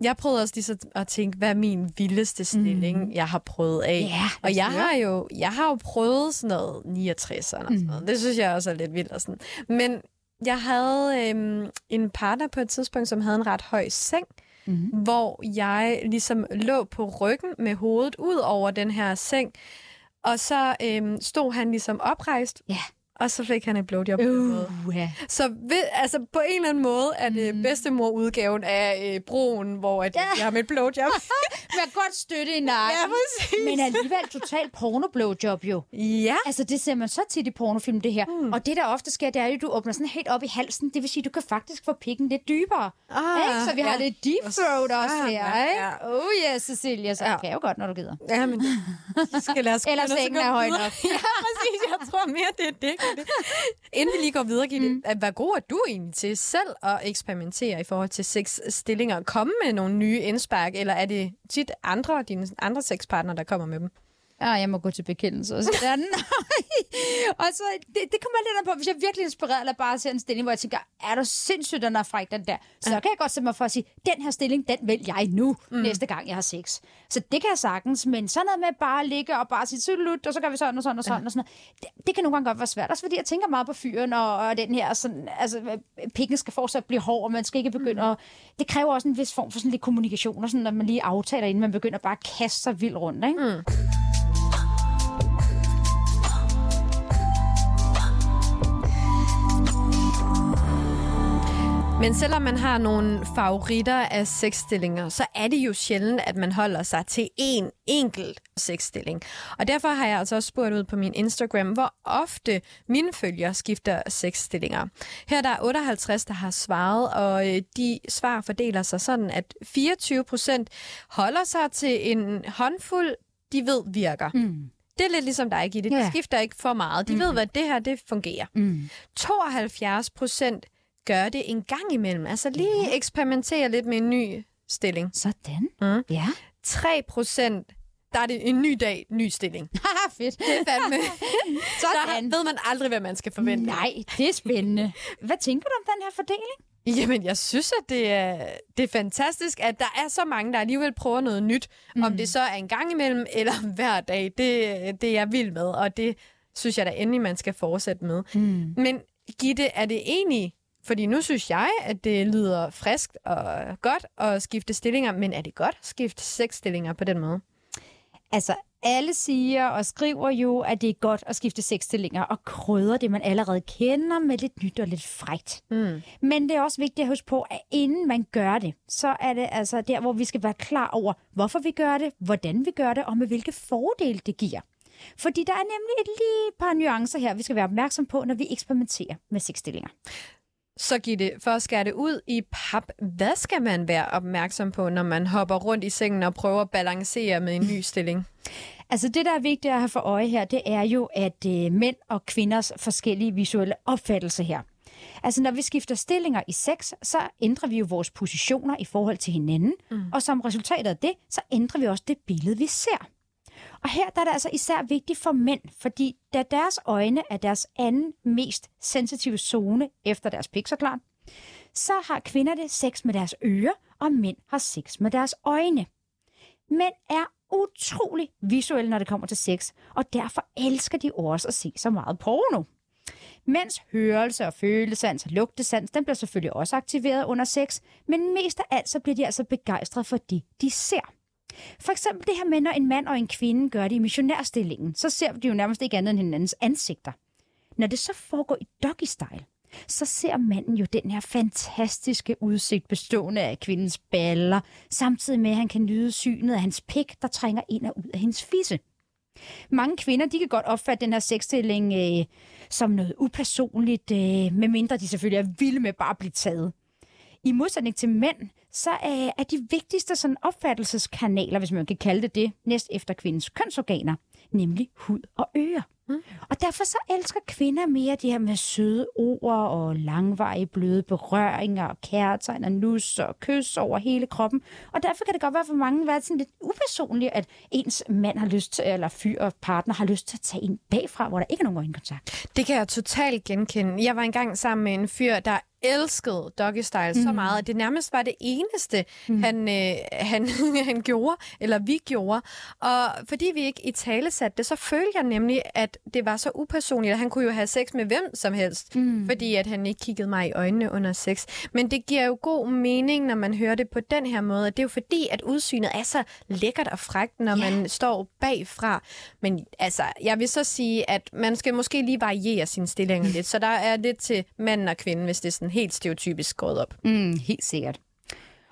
Jeg prøvede også lige så at tænke, hvad er min vildeste stilling, mm. jeg har prøvet af. Ja, og jeg har, jo, jeg har jo prøvet sådan noget 69 og sådan mm. noget. Det synes jeg også er lidt vildt. Og sådan. Men jeg havde øhm, en partner på et tidspunkt, som havde en ret høj seng, mm. Hvor jeg ligesom lå på ryggen med hovedet ud over den her seng, og så øhm, stod han ligesom oprejst. Ja og så fik han et blowjob. Uh, yeah. Så ved, altså, på en eller anden måde er det mm. bedstemor-udgaven af øh, broen, hvor at, ja. jeg har med et blowjob. Med godt støtte i nakken. Ja, præcis. Men alligevel totalt porno-blowjob jo. Ja. Altså, det ser man så tit i pornofilm, det her. Mm. Og det, der ofte sker, det er jo, at du åbner sådan helt op i halsen. Det vil sige, at du kan faktisk få pikken lidt dybere. Ah, ikke? Så vi har ja. lidt deep throat også ah, her, ja, ikke? Ja. Oh yes, Cecilia, så ja. kan jo godt, når du gider. Ja, men skal lade os Eller sengen er høj nok. ja, præcis. Jeg tror mere, det er det det. Inden vi lige går videre, Gitte, mm. hvad god er du egentlig til selv at eksperimentere i forhold til seks stillinger? Komme med nogle nye indspark, eller er det tit andre, dine andre sexpartnere, der kommer med dem? Ja, jeg må gå til bekendelse og sådan. og så, det, det kommer lidt an på, hvis jeg er virkelig inspireret, eller bare ser en stilling, hvor jeg tænker, er du sindssygt, den er fræk, den der. Så ja. kan jeg godt sætte mig for at sige, den her stilling, den vil jeg nu, mm. næste gang, jeg har sex. Så det kan jeg sagtens, men sådan noget med bare at ligge og bare sige, slut, og så gør vi sådan og sådan og sådan ja. og sådan det, det, kan nogle gange godt være svært, også fordi jeg tænker meget på fyren, og, og den her, sådan, altså, pikken skal fortsat blive hård, og man skal ikke begynde mm. at, det kræver også en vis form for sådan lidt kommunikation, og sådan, at man lige aftaler, inden man begynder bare at kaste sig vildt rundt, ikke? Mm. Men selvom man har nogle favoritter af sexstillinger, så er det jo sjældent, at man holder sig til én enkelt sexstilling. Og derfor har jeg altså også spurgt ud på min Instagram, hvor ofte mine følgere skifter sexstillinger. Her er der 58, der har svaret, og øh, de svar fordeler sig sådan, at 24 procent holder sig til en håndfuld, de ved virker. Mm. Det er lidt ligesom dig, Gitte. De skifter ikke for meget. De mm. ved, hvad det her det fungerer. Mm. 72 procent gøre det en gang imellem. Altså lige ja. eksperimentere lidt med en ny stilling. Sådan. Mm. Ja. 3 procent der er det en ny dag, ny stilling. Haha, fedt. Det er fandme. Sådan. Der ved man aldrig, hvad man skal forvente. Nej, det er spændende. Hvad tænker du om den her fordeling? Jamen, jeg synes, at det er, det er fantastisk, at der er så mange, der alligevel prøver noget nyt. Mm. Om det så er en gang imellem, eller hver dag. Det, det er jeg vild med, og det synes jeg da endelig, man skal fortsætte med. Mm. Men Gitte, er det egentlig... Fordi nu synes jeg, at det lyder friskt og godt at skifte stillinger, men er det godt at skifte sexstillinger på den måde? Altså, alle siger og skriver jo, at det er godt at skifte sexstillinger og krydre det, man allerede kender med lidt nyt og lidt frægt. Mm. Men det er også vigtigt at huske på, at inden man gør det, så er det altså der, hvor vi skal være klar over, hvorfor vi gør det, hvordan vi gør det, og med hvilke fordele det giver. Fordi der er nemlig et lige par nuancer her, vi skal være opmærksom på, når vi eksperimenterer med sexstillinger. Så Gitte, for at skære det ud i pap, hvad skal man være opmærksom på, når man hopper rundt i sengen og prøver at balancere med en ny stilling? Altså det, der er vigtigt at have for øje her, det er jo, at øh, mænd og kvinders forskellige visuelle opfattelser her. Altså når vi skifter stillinger i sex, så ændrer vi jo vores positioner i forhold til hinanden, mm. og som resultat af det, så ændrer vi også det billede, vi ser. Og her der er det altså især vigtigt for mænd, fordi da deres øjne er deres anden mest sensitive zone efter deres pik, så så har kvinder det sex med deres ører, og mænd har sex med deres øjne. Mænd er utrolig visuelle, når det kommer til sex, og derfor elsker de også at se så meget porno. Mens hørelse og følesans og lugtesans, den bliver selvfølgelig også aktiveret under sex, men mest af alt så bliver de altså begejstrede for det, de ser. For eksempel det her med, når en mand og en kvinde gør det i missionærstillingen, så ser de jo nærmest ikke andet end hinandens ansigter. Når det så foregår i doggy-style, så ser manden jo den her fantastiske udsigt bestående af kvindens baller, samtidig med, at han kan nyde synet af hans pik, der trænger ind og ud af hendes fisse. Mange kvinder de kan godt opfatte den her sexstilling øh, som noget upersonligt, øh, medmindre de selvfølgelig er vilde med bare at blive taget. I modsætning til mænd, så er, er de vigtigste sådan opfattelseskanaler, hvis man kan kalde det det, næst efter kvindens kønsorganer, nemlig hud og ører. Mm. Og derfor så elsker kvinder mere det her med søde ord og langvarige bløde berøringer og kærtegn og nus og kys over hele kroppen. Og derfor kan det godt være for mange være sådan lidt upersonligt, at ens mand har lyst til, eller fyr og partner har lyst til at tage en bagfra, hvor der ikke er nogen øjenkontakt. Det kan jeg totalt genkende. Jeg var engang sammen med en fyr, der elskede Doggy Style mm. så meget, at det nærmest var det eneste, mm. han, øh, han, han gjorde, eller vi gjorde. Og fordi vi ikke i tale satte det, så følte jeg nemlig, at det var så upersonligt, at han kunne jo have sex med hvem som helst, mm. fordi at han ikke kiggede mig i øjnene under sex. Men det giver jo god mening, når man hører det på den her måde. Det er jo fordi, at udsynet er så lækkert og frækt, når yeah. man står bagfra. Men altså, jeg vil så sige, at man skal måske lige variere sine stillinger lidt, så der er lidt til manden og kvinden, hvis det er sådan helt stereotypisk skåret op. Mm, helt sikkert.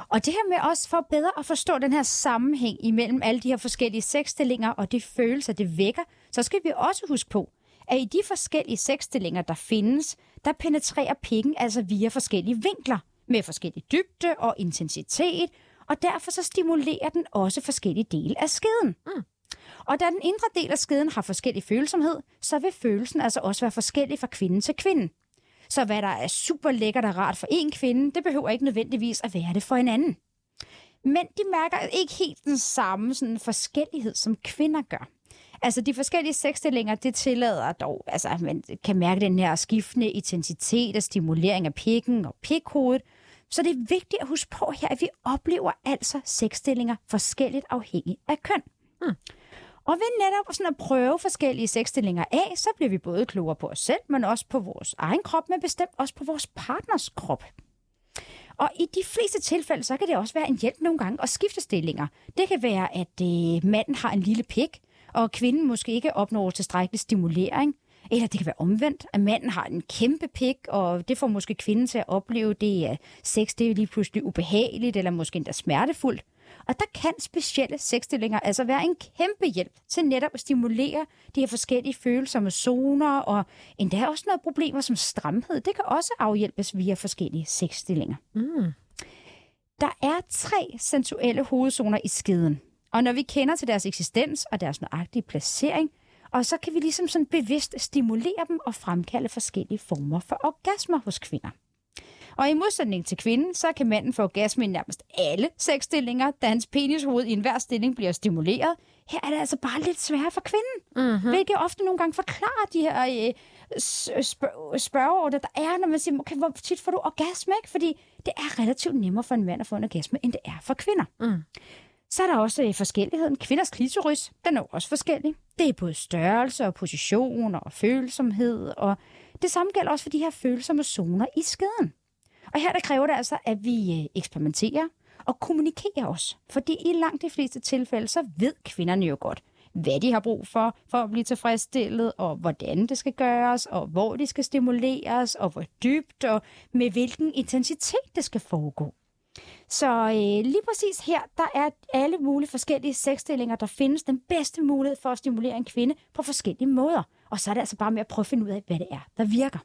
Og det her med også for bedre at forstå den her sammenhæng imellem alle de her forskellige sexstillinger og de følelser, det vækker, så skal vi også huske på, at i de forskellige sexstillinger, der findes, der penetrerer pikken altså via forskellige vinkler, med forskellig dybde og intensitet, og derfor så stimulerer den også forskellige dele af skeden. Mm. Og da den indre del af skeden har forskellig følsomhed, så vil følelsen altså også være forskellig fra kvinde til kvinde. Så hvad der er super lækkert og rart for en kvinde, det behøver ikke nødvendigvis at være det for en anden. Men de mærker ikke helt den samme sådan, forskellighed, som kvinder gør. Altså, de forskellige sexstillinger, det tillader dog, altså, at man kan mærke den her skiftende intensitet og stimulering af pikken og pikhovedet. Så det er vigtigt at huske på her, at vi oplever altså sexstillinger forskelligt afhængigt af køn. Hmm. Og ved netop sådan at prøve forskellige sexstillinger af, så bliver vi både klogere på os selv, men også på vores egen krop, men bestemt også på vores partners krop. Og i de fleste tilfælde, så kan det også være en hjælp nogle gange at skifte stillinger. Det kan være, at øh, manden har en lille pik, og kvinden måske ikke opnår tilstrækkelig stimulering. Eller det kan være omvendt, at manden har en kæmpe pik, og det får måske kvinden til at opleve, det er sex, det er lige pludselig ubehageligt, eller måske endda smertefuldt. Og der kan specielle sexstillinger altså være en kæmpe hjælp til netop at stimulere de her forskellige følsomme zoner, og endda også noget problemer som stramhed. Det kan også afhjælpes via forskellige sexstillinger. Mm. Der er tre sensuelle hovedzoner i skeden, og når vi kender til deres eksistens og deres nøjagtige placering, og så kan vi ligesom sådan bevidst stimulere dem og fremkalde forskellige former for orgasmer hos kvinder. Og i modsætning til kvinden, så kan manden få orgasme i nærmest alle sexstillinger, da hans penishoved i enhver stilling bliver stimuleret. Her er det altså bare lidt sværere for kvinden, mm-hmm. hvilket ofte nogle gange forklarer de her øh, spørg- spørgeorder, der er, når man siger, okay, hvor tit får du orgasme, ikke? Fordi det er relativt nemmere for en mand at få en orgasme, end det er for kvinder. Mm. Så er der også øh, forskelligheden. Kvinders klitoris, den er også forskellig. Det er både størrelse og position og følsomhed, og Det samme gælder også for de her følsomme zoner i skeden. Og her der kræver det altså, at vi øh, eksperimenterer og kommunikerer os. Fordi i langt de fleste tilfælde, så ved kvinderne jo godt, hvad de har brug for, for at blive tilfredsstillet, og hvordan det skal gøres, og hvor de skal stimuleres, og hvor dybt, og med hvilken intensitet det skal foregå. Så øh, lige præcis her, der er alle mulige forskellige sexstillinger, der findes den bedste mulighed for at stimulere en kvinde på forskellige måder. Og så er det altså bare med at prøve at finde ud af, hvad det er, der virker.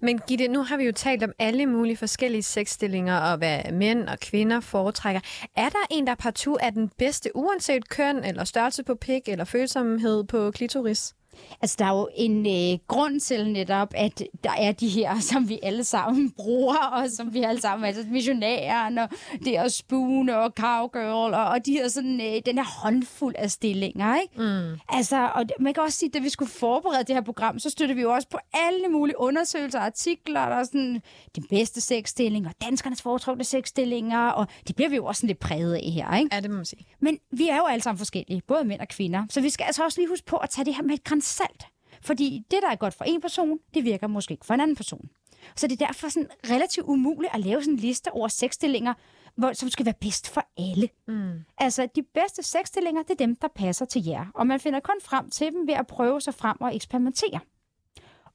Men Gitte, nu har vi jo talt om alle mulige forskellige sexstillinger og hvad mænd og kvinder foretrækker. Er der en, der partout er den bedste, uanset køn eller størrelse på pik eller følsomhed på klitoris? Altså, der er jo en øh, grund til netop, at der er de her, som vi alle sammen bruger, og som vi alle sammen, altså missionæren, og det er spoon og cowgirl, og, og de her sådan, øh, den her håndfuld af stillinger, ikke? Mm. Altså, og man kan også sige, at da vi skulle forberede det her program, så støttede vi jo også på alle mulige undersøgelser og artikler, der er sådan, de bedste sexstillinger, danskernes foretrukne sexstillinger, og det bliver vi jo også sådan lidt præget af her, ikke? Ja, det må man sige. Men vi er jo alle sammen forskellige, både mænd og kvinder, så vi skal altså også lige huske på at tage det her med et salt. Fordi det, der er godt for en person, det virker måske ikke for en anden person. Så det er derfor sådan relativt umuligt at lave sådan en liste over sexstillinger, hvor, som skal være bedst for alle. Mm. Altså, de bedste sexstillinger, det er dem, der passer til jer. Og man finder kun frem til dem ved at prøve sig frem og eksperimentere.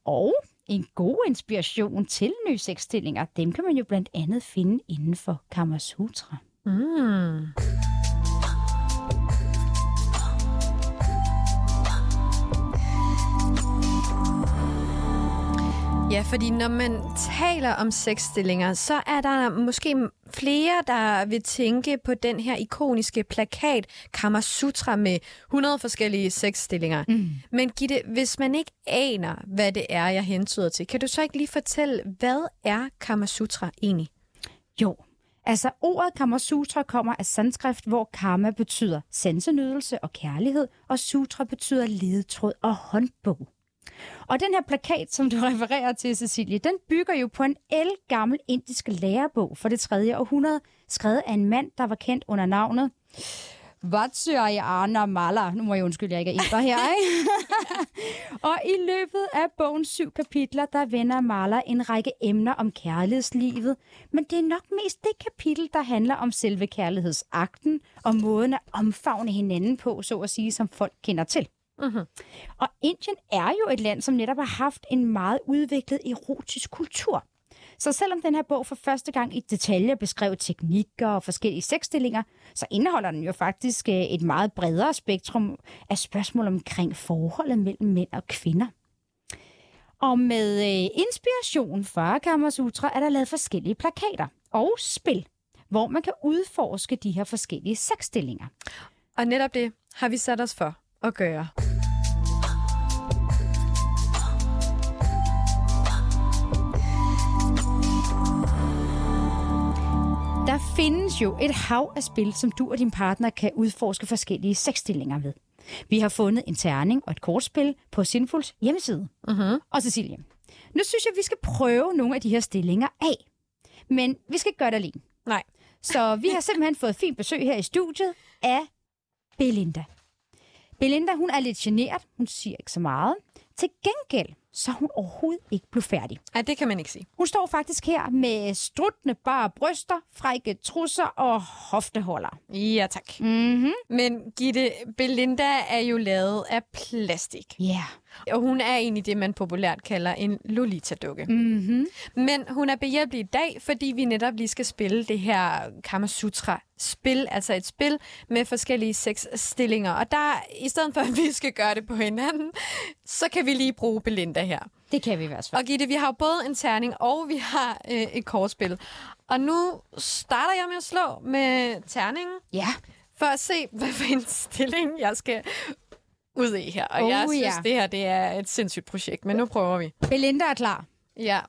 Og en god inspiration til nye sexstillinger, dem kan man jo blandt andet finde inden for Kamasutra. Mm. Ja, fordi når man taler om sexstillinger, så er der måske flere, der vil tænke på den her ikoniske plakat Kama Sutra med 100 forskellige sexstillinger. Mm. Men Gitte, hvis man ikke aner, hvad det er, jeg hentyder til, kan du så ikke lige fortælle, hvad er Kama Sutra egentlig? Jo, altså ordet Kama Sutra kommer af sanskrift, hvor karma betyder sansenydelse og kærlighed, og sutra betyder ledetråd og håndbog. Og den her plakat, som du refererer til, Cecilie, den bygger jo på en gammel indisk lærebog for det tredje århundrede, skrevet af en mand, der var kendt under navnet Vatsyayana Mala. Nu må jeg undskylde, jeg ikke er inder her, ikke? og i løbet af bogens syv kapitler, der vender Mala en række emner om kærlighedslivet. Men det er nok mest det kapitel, der handler om selve kærlighedsakten og måden at omfavne hinanden på, så at sige, som folk kender til. Mm-hmm. Og Indien er jo et land, som netop har haft en meget udviklet erotisk kultur. Så selvom den her bog for første gang i detaljer beskrev teknikker og forskellige sexstillinger, så indeholder den jo faktisk øh, et meget bredere spektrum af spørgsmål omkring forholdet mellem mænd og kvinder. Og med øh, inspiration fra Kamasutra er der lavet forskellige plakater og spil, hvor man kan udforske de her forskellige sexstillinger. Og netop det har vi sat os for at gøre. Der findes jo et hav af spil, som du og din partner kan udforske forskellige sexstillinger ved. Vi har fundet en terning og et kortspil på Sinfuls hjemmeside. Uh-huh. Og Cecilie, nu synes jeg, vi skal prøve nogle af de her stillinger af. Men vi skal ikke gøre det alene. Nej. Så vi har simpelthen fået fint besøg her i studiet af Belinda. Belinda, hun er lidt generet. Hun siger ikke så meget. Til gengæld, så hun overhovedet ikke blevet færdig. Nej, det kan man ikke sige. Hun står faktisk her med struttende bare bryster, frække trusser og hofteholder. Ja, tak. Mm-hmm. Men Gitte, Belinda er jo lavet af plastik. Ja. Yeah. Og hun er egentlig det, man populært kalder en Lolita-dukke. Mm-hmm. Men hun er behjælpelig i dag, fordi vi netop lige skal spille det her Kamasutra-spil, altså et spil med forskellige sexstillinger. Og der, i stedet for, at vi skal gøre det på hinanden, så kan vi lige bruge Belinda her. Det kan vi i hvert fald. Og Gitte, vi har både en terning, og vi har øh, et kortspil. Og nu starter jeg med at slå med terningen. Ja. For at se, hvad for en stilling jeg skal ud i her. Og oh, jeg synes, ja. det her det er et sindssygt projekt, men nu prøver vi. Belinda er klar. Ja.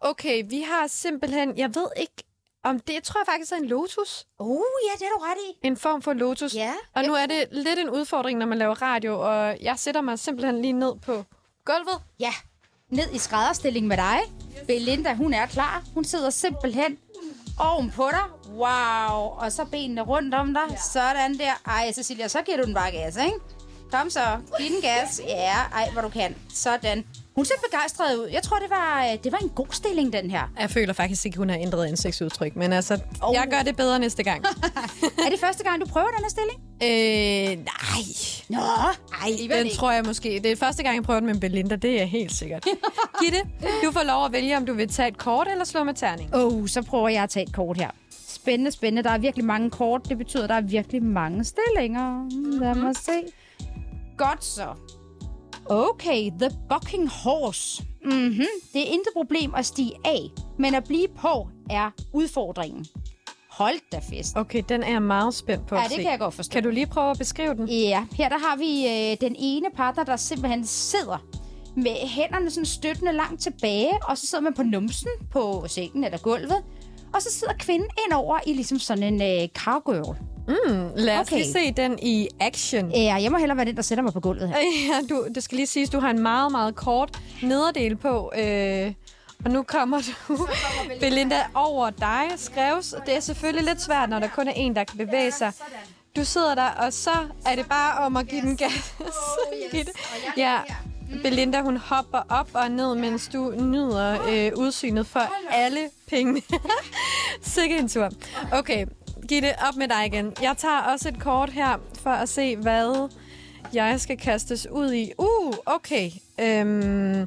Okay, vi har simpelthen, jeg ved ikke, om det, jeg tror jeg faktisk er en lotus. Oh, ja, det er du ret i. En form for lotus. Ja. Og nu er det lidt en udfordring, når man laver radio, og jeg sætter mig simpelthen lige ned på gulvet. Ja, ned i skrædderstilling med dig. Belinda, hun er klar. Hun sidder simpelthen oven på dig. Wow. Og så benene rundt om dig. Ja. Sådan der. Ej, Cecilia, så giver du den bare gas, ikke? Kom så. Giv den gas. Ja, ej, hvor du kan. Sådan. Hun ser begejstret ud. Jeg tror, det var, øh, det var en god stilling, den her. Jeg føler faktisk ikke, hun har ændret ansigtsudtryk, men altså, Oh. jeg gør det bedre næste gang. er det første gang, du prøver den her stilling? øh, nej. Nå, ej, Den tror jeg måske. Det er første gang, jeg prøver den med Belinda. Det er helt sikkert. Gitte, du får lov at vælge, om du vil tage et kort eller slå med terning. Åh, oh, så prøver jeg at tage et kort her. Spændende, spændende. Der er virkelig mange kort. Det betyder, at der er virkelig mange stillinger. Lad mig se. Godt så. Okay, The Bucking Horse. Mm-hmm. Det er intet problem at stige af, men at blive på er udfordringen. Hold da fest. Okay, den er jeg meget spændt på Ja, at det se. kan jeg godt forstå. Kan du lige prøve at beskrive den? Ja, her der har vi øh, den ene partner, der simpelthen sidder med hænderne sådan støttende langt tilbage, og så sidder man på numsen på sengen eller gulvet, og så sidder kvinden ind over i ligesom sådan en øh, cargirl. Lad os Okay. lige se den i action. Ja, jeg må hellere være den, der sætter mig på gulvet her. Ja, du, det skal lige siges, du har en meget, meget kort nederdel på. Øh, og nu kommer du, Belinda, over dig. Skrevs. Det er selvfølgelig lidt svært, når der kun er en, der kan bevæge sig. Du sidder der, og så er det bare om at give den gas. Det. Ja, Belinda, hun hopper op og ned, mens du nyder øh, udsynet for alle pengene. Sikke en tur. Okay, giv det op med dig igen. Jeg tager også et kort her, for at se, hvad jeg skal kastes ud i. Uh, okay. Øhm,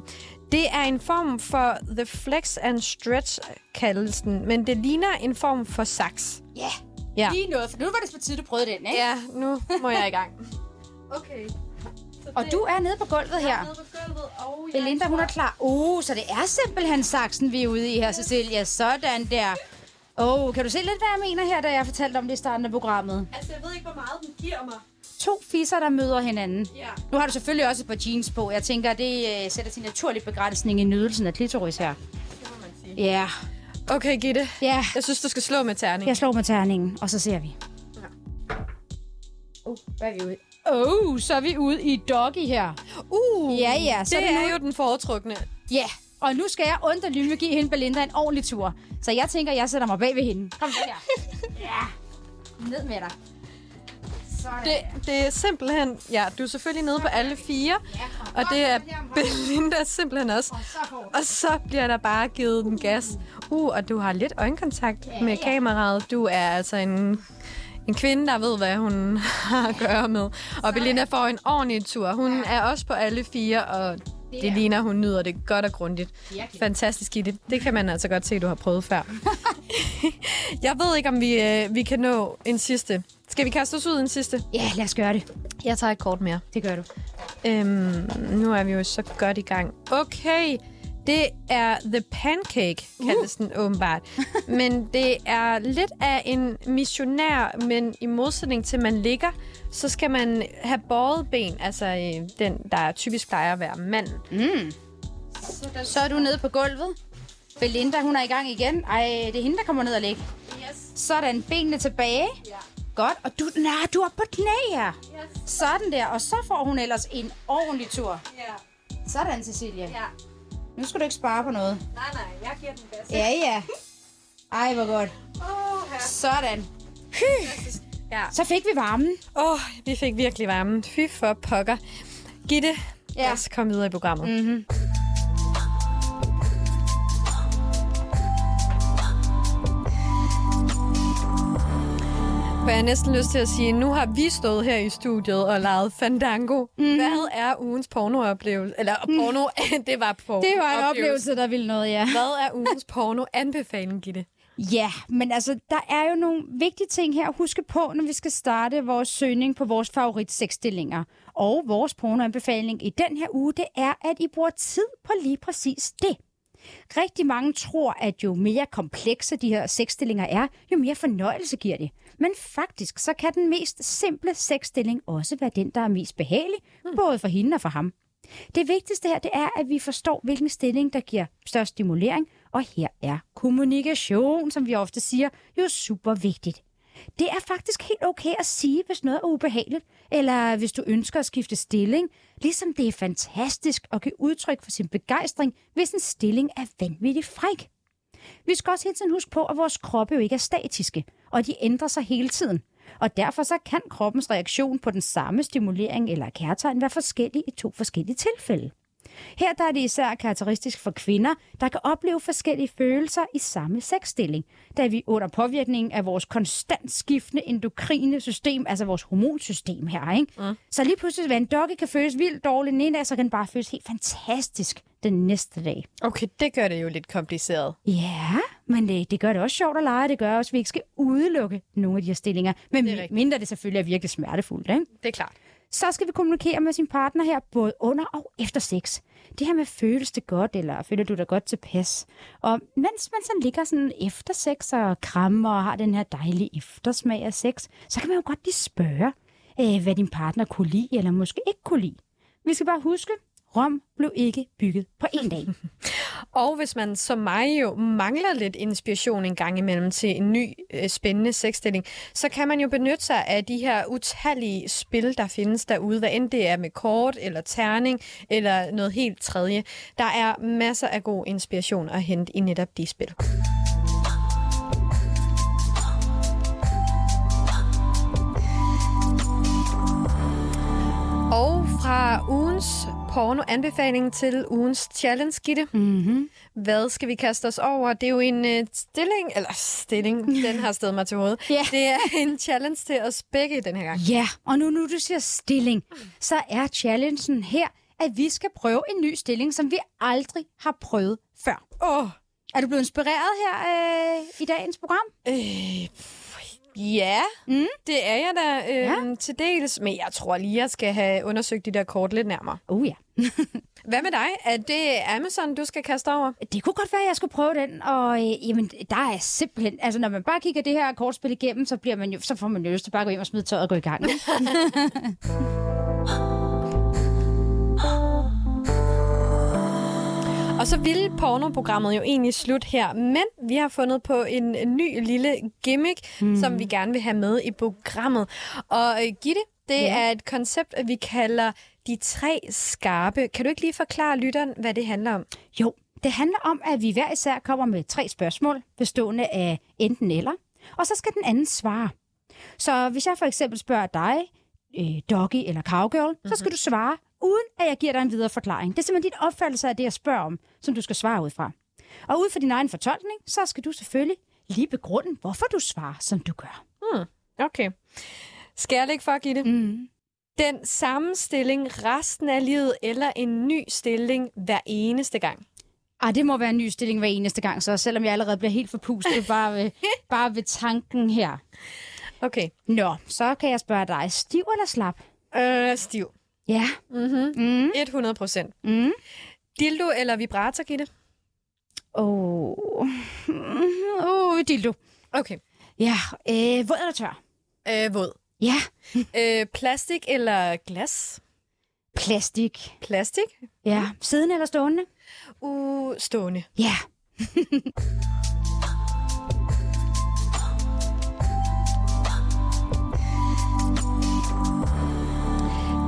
det er en form for the flex and stretch, kaldes den, men det ligner en form for saks. Ja, Ja. lige noget, for nu var det på tide, du prøvede den, ikke? Ja, nu må jeg i gang. Okay. Og du er nede på gulvet her. Belinda, hun er klar. Uh, så det er simpelthen saksen, vi er ude i her, Cecilia. Sådan der. Åh, oh, kan du se lidt, hvad jeg mener her, da jeg fortalte om det i starten af programmet? Altså, jeg ved ikke, hvor meget den giver mig. To fisser, der møder hinanden. Ja. Nu har du selvfølgelig også et par jeans på. Jeg tænker, det øh, sætter sin naturlige begrænsning i nydelsen af klitoris her. Det må man sige. Ja, Okay, Gitte. ja. Jeg synes, du skal slå med terning. Jeg slår med terningen, og så ser vi. Oh, hvad er vi ude? Oh, så er vi ude i doggy her. Uh, Ja, ja, så det er det er nu- jo den foretrukne. Ja, og nu skal jeg under lynve give hende Belinda en ordentlig tur. Så jeg tænker, jeg sætter mig bag ved hende. Kom her. Ja, ned med dig. Sådan. Det, det er simpelthen... Ja, du er selvfølgelig nede på alle fire. Og det er Belinda simpelthen også. Og så bliver der bare givet den gas. Uh, og du har lidt øjenkontakt med kameraet. Du er altså en, en kvinde, der ved, hvad hun har at gøre med. Og Belinda får en ordentlig tur. Hun er også på alle fire, og det ligner, hun nyder det godt og grundigt. Virkelig. Fantastisk i det. Det kan man altså godt se, du har prøvet før. Jeg ved ikke, om vi, øh, vi kan nå en sidste. Skal vi kaste os ud en sidste? Ja, lad os gøre det. Jeg tager et kort mere. Det gør du. Øhm, nu er vi jo så godt i gang. Okay, det er The Pancake, kaldes den åbenbart. Men det er lidt af en missionær, men i modsætning til, man ligger, så skal man have båret ben, altså øh, den, der typisk plejer at være manden. Så er du nede på gulvet. Belinda, hun er i gang igen. Ej, det er hende, der kommer ned og ligge. Yes. Sådan, benene tilbage. Ja. Godt, og du, nej, du er på knæ her. Yes. Sådan der, og så får hun ellers en ordentlig tur. Ja. Sådan, Cecilia. Ja. Nu skal du ikke spare på noget. Nej, nej, jeg giver den gas. Ja, ja. Ej, hvor godt. Oh, her. Sådan. Hy. Ja. Så fik vi varmen. Åh, oh, vi fik virkelig varmen. Fy for pokker. Gitte, Ja. lad os komme videre i programmet. Mm-hmm. For jeg har næsten lyst til at sige, nu har vi stået her i studiet og leget Fandango. Mhm. Mm. Hvad er ugens pornooplevelse? Eller porno, det var på. Det var en oplevelse, der ville noget, ja. Hvad er ugens porno-anbefaling, Gitte? Ja, men altså, der er jo nogle vigtige ting her at huske på, når vi skal starte vores søgning på vores favorit sexstillinger. Og vores pornoanbefaling i den her uge, det er, at I bruger tid på lige præcis det. Rigtig mange tror, at jo mere komplekse de her sexstillinger er, jo mere fornøjelse giver det. Men faktisk, så kan den mest simple sexstilling også være den, der er mest behagelig, både for hende og for ham. Det vigtigste her, det er, at vi forstår, hvilken stilling, der giver størst stimulering, og her er kommunikation, som vi ofte siger, jo super vigtigt. Det er faktisk helt okay at sige, hvis noget er ubehageligt, eller hvis du ønsker at skifte stilling, ligesom det er fantastisk at give udtryk for sin begejstring, hvis en stilling er vanvittigt fræk. Vi skal også hele tiden huske på, at vores kroppe jo ikke er statiske, og de ændrer sig hele tiden. Og derfor så kan kroppens reaktion på den samme stimulering eller kærtegn være forskellig i to forskellige tilfælde. Her der er det især karakteristisk for kvinder, der kan opleve forskellige følelser i samme sexstilling, da vi under påvirkning af vores konstant skiftende endokrine system, altså vores hormonsystem her, ikke? Mm. Så lige pludselig, hvad en doggy kan føles vildt dårligt den ene dag, så kan den bare føles helt fantastisk den næste dag. Okay, det gør det jo lidt kompliceret. Ja, men det, det gør det også sjovt at lege. Det gør også, at vi ikke skal udelukke nogle af de her stillinger. Men Det mindre det selvfølgelig er virkelig smertefuldt. Ikke? Det er klart. Så skal vi kommunikere med sin partner her, både under og efter sex. Det her med, føles det godt, eller føler du dig godt tilpas? Og mens man sådan ligger sådan efter sex og krammer og har den her dejlige eftersmag af sex, så kan man jo godt lige spørge, øh, hvad din partner kunne lide, eller måske ikke kunne lide. Vi skal bare huske, Rom blev ikke bygget på en dag. Og hvis man som mig jo mangler lidt inspiration en gang imellem til en ny øh, spændende sexstilling, så kan man jo benytte sig af de her utallige spil, der findes derude, hvad end det er med kort eller terning eller noget helt tredje. Der er masser af god inspiration at hente i netop de spil. Og fra ugens porno-anbefaling til ugens challenge, Gitte. Mm-hmm. Hvad skal vi kaste os over? Det er jo en uh, stilling, eller stilling, den har stedet mig til hovedet. Ja. Det er en challenge til os begge den her gang. Ja, og nu, nu du siger stilling, så er challengen her, at vi skal prøve en ny stilling, som vi aldrig har prøvet før. Åh, oh, Er du blevet inspireret her øh, i dagens program? øh, ja, Mm. det er jeg da øh, Ja. til dels. Men jeg tror lige, jeg skal have undersøgt de der kort lidt nærmere. Oh ja. Hvad med dig? Er det Amazon, du skal kaste over? Det kunne godt være, at jeg skulle prøve den, og øh, jamen, der er simpelthen... Altså, når man bare kigger det her kortspil igennem, så, bliver man jo, så får man jo lyst til bare at gå hjem og smide tøjet og gå i gang. Og så ville pornoprogrammet jo egentlig slut her, men vi har fundet på en ny lille gimmick, mm. som vi gerne vil have med i programmet. Og øh, Gitte, det Ja. er et koncept, at vi kalder de tre skarpe. Kan du ikke lige forklare lytteren, hvad det handler om? Jo, det handler om, at vi hver især kommer med tre spørgsmål, bestående af enten eller, og så skal den anden svare. Så hvis jeg for eksempel spørger dig, øh, doggy eller cowgirl, mm-hmm. så skal du svare, uden at jeg giver dig en videre forklaring. Det er simpelthen din opfattelse af det, jeg spørger om, som du skal svare ud fra. Og ud fra din egen fortolkning, så skal du selvfølgelig lige begrunde, hvorfor du svarer, som du gør. Okay. Skal jeg lægge for, Gitte? Mm. Den samme stilling resten af livet, eller en ny stilling hver eneste gang? Ej, det må være en ny stilling hver eneste gang, så selvom jeg allerede bliver helt forpustet bare ved, bare ved tanken her. Okay. Nå, så kan jeg spørge dig, stiv eller slap? Øh, stiv. Ja. Mm-hmm. Mm. 100 procent. Mm. Dildo eller vibrator, Gitte? Åh, oh. oh, dildo. Okay. Ja, øh, våd eller tør? Øh, våd. Ja, Øh, plastik eller glas? plastik. Plastik? Ja, siddende eller stående? Uh, stående. Ja.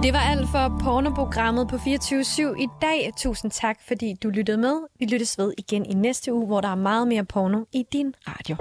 Det var alt for pornoprogrammet på 24-7 i dag. Tusind tak, fordi du lyttede med. Vi lyttes ved igen i næste uge, hvor der er meget mere porno i din radio.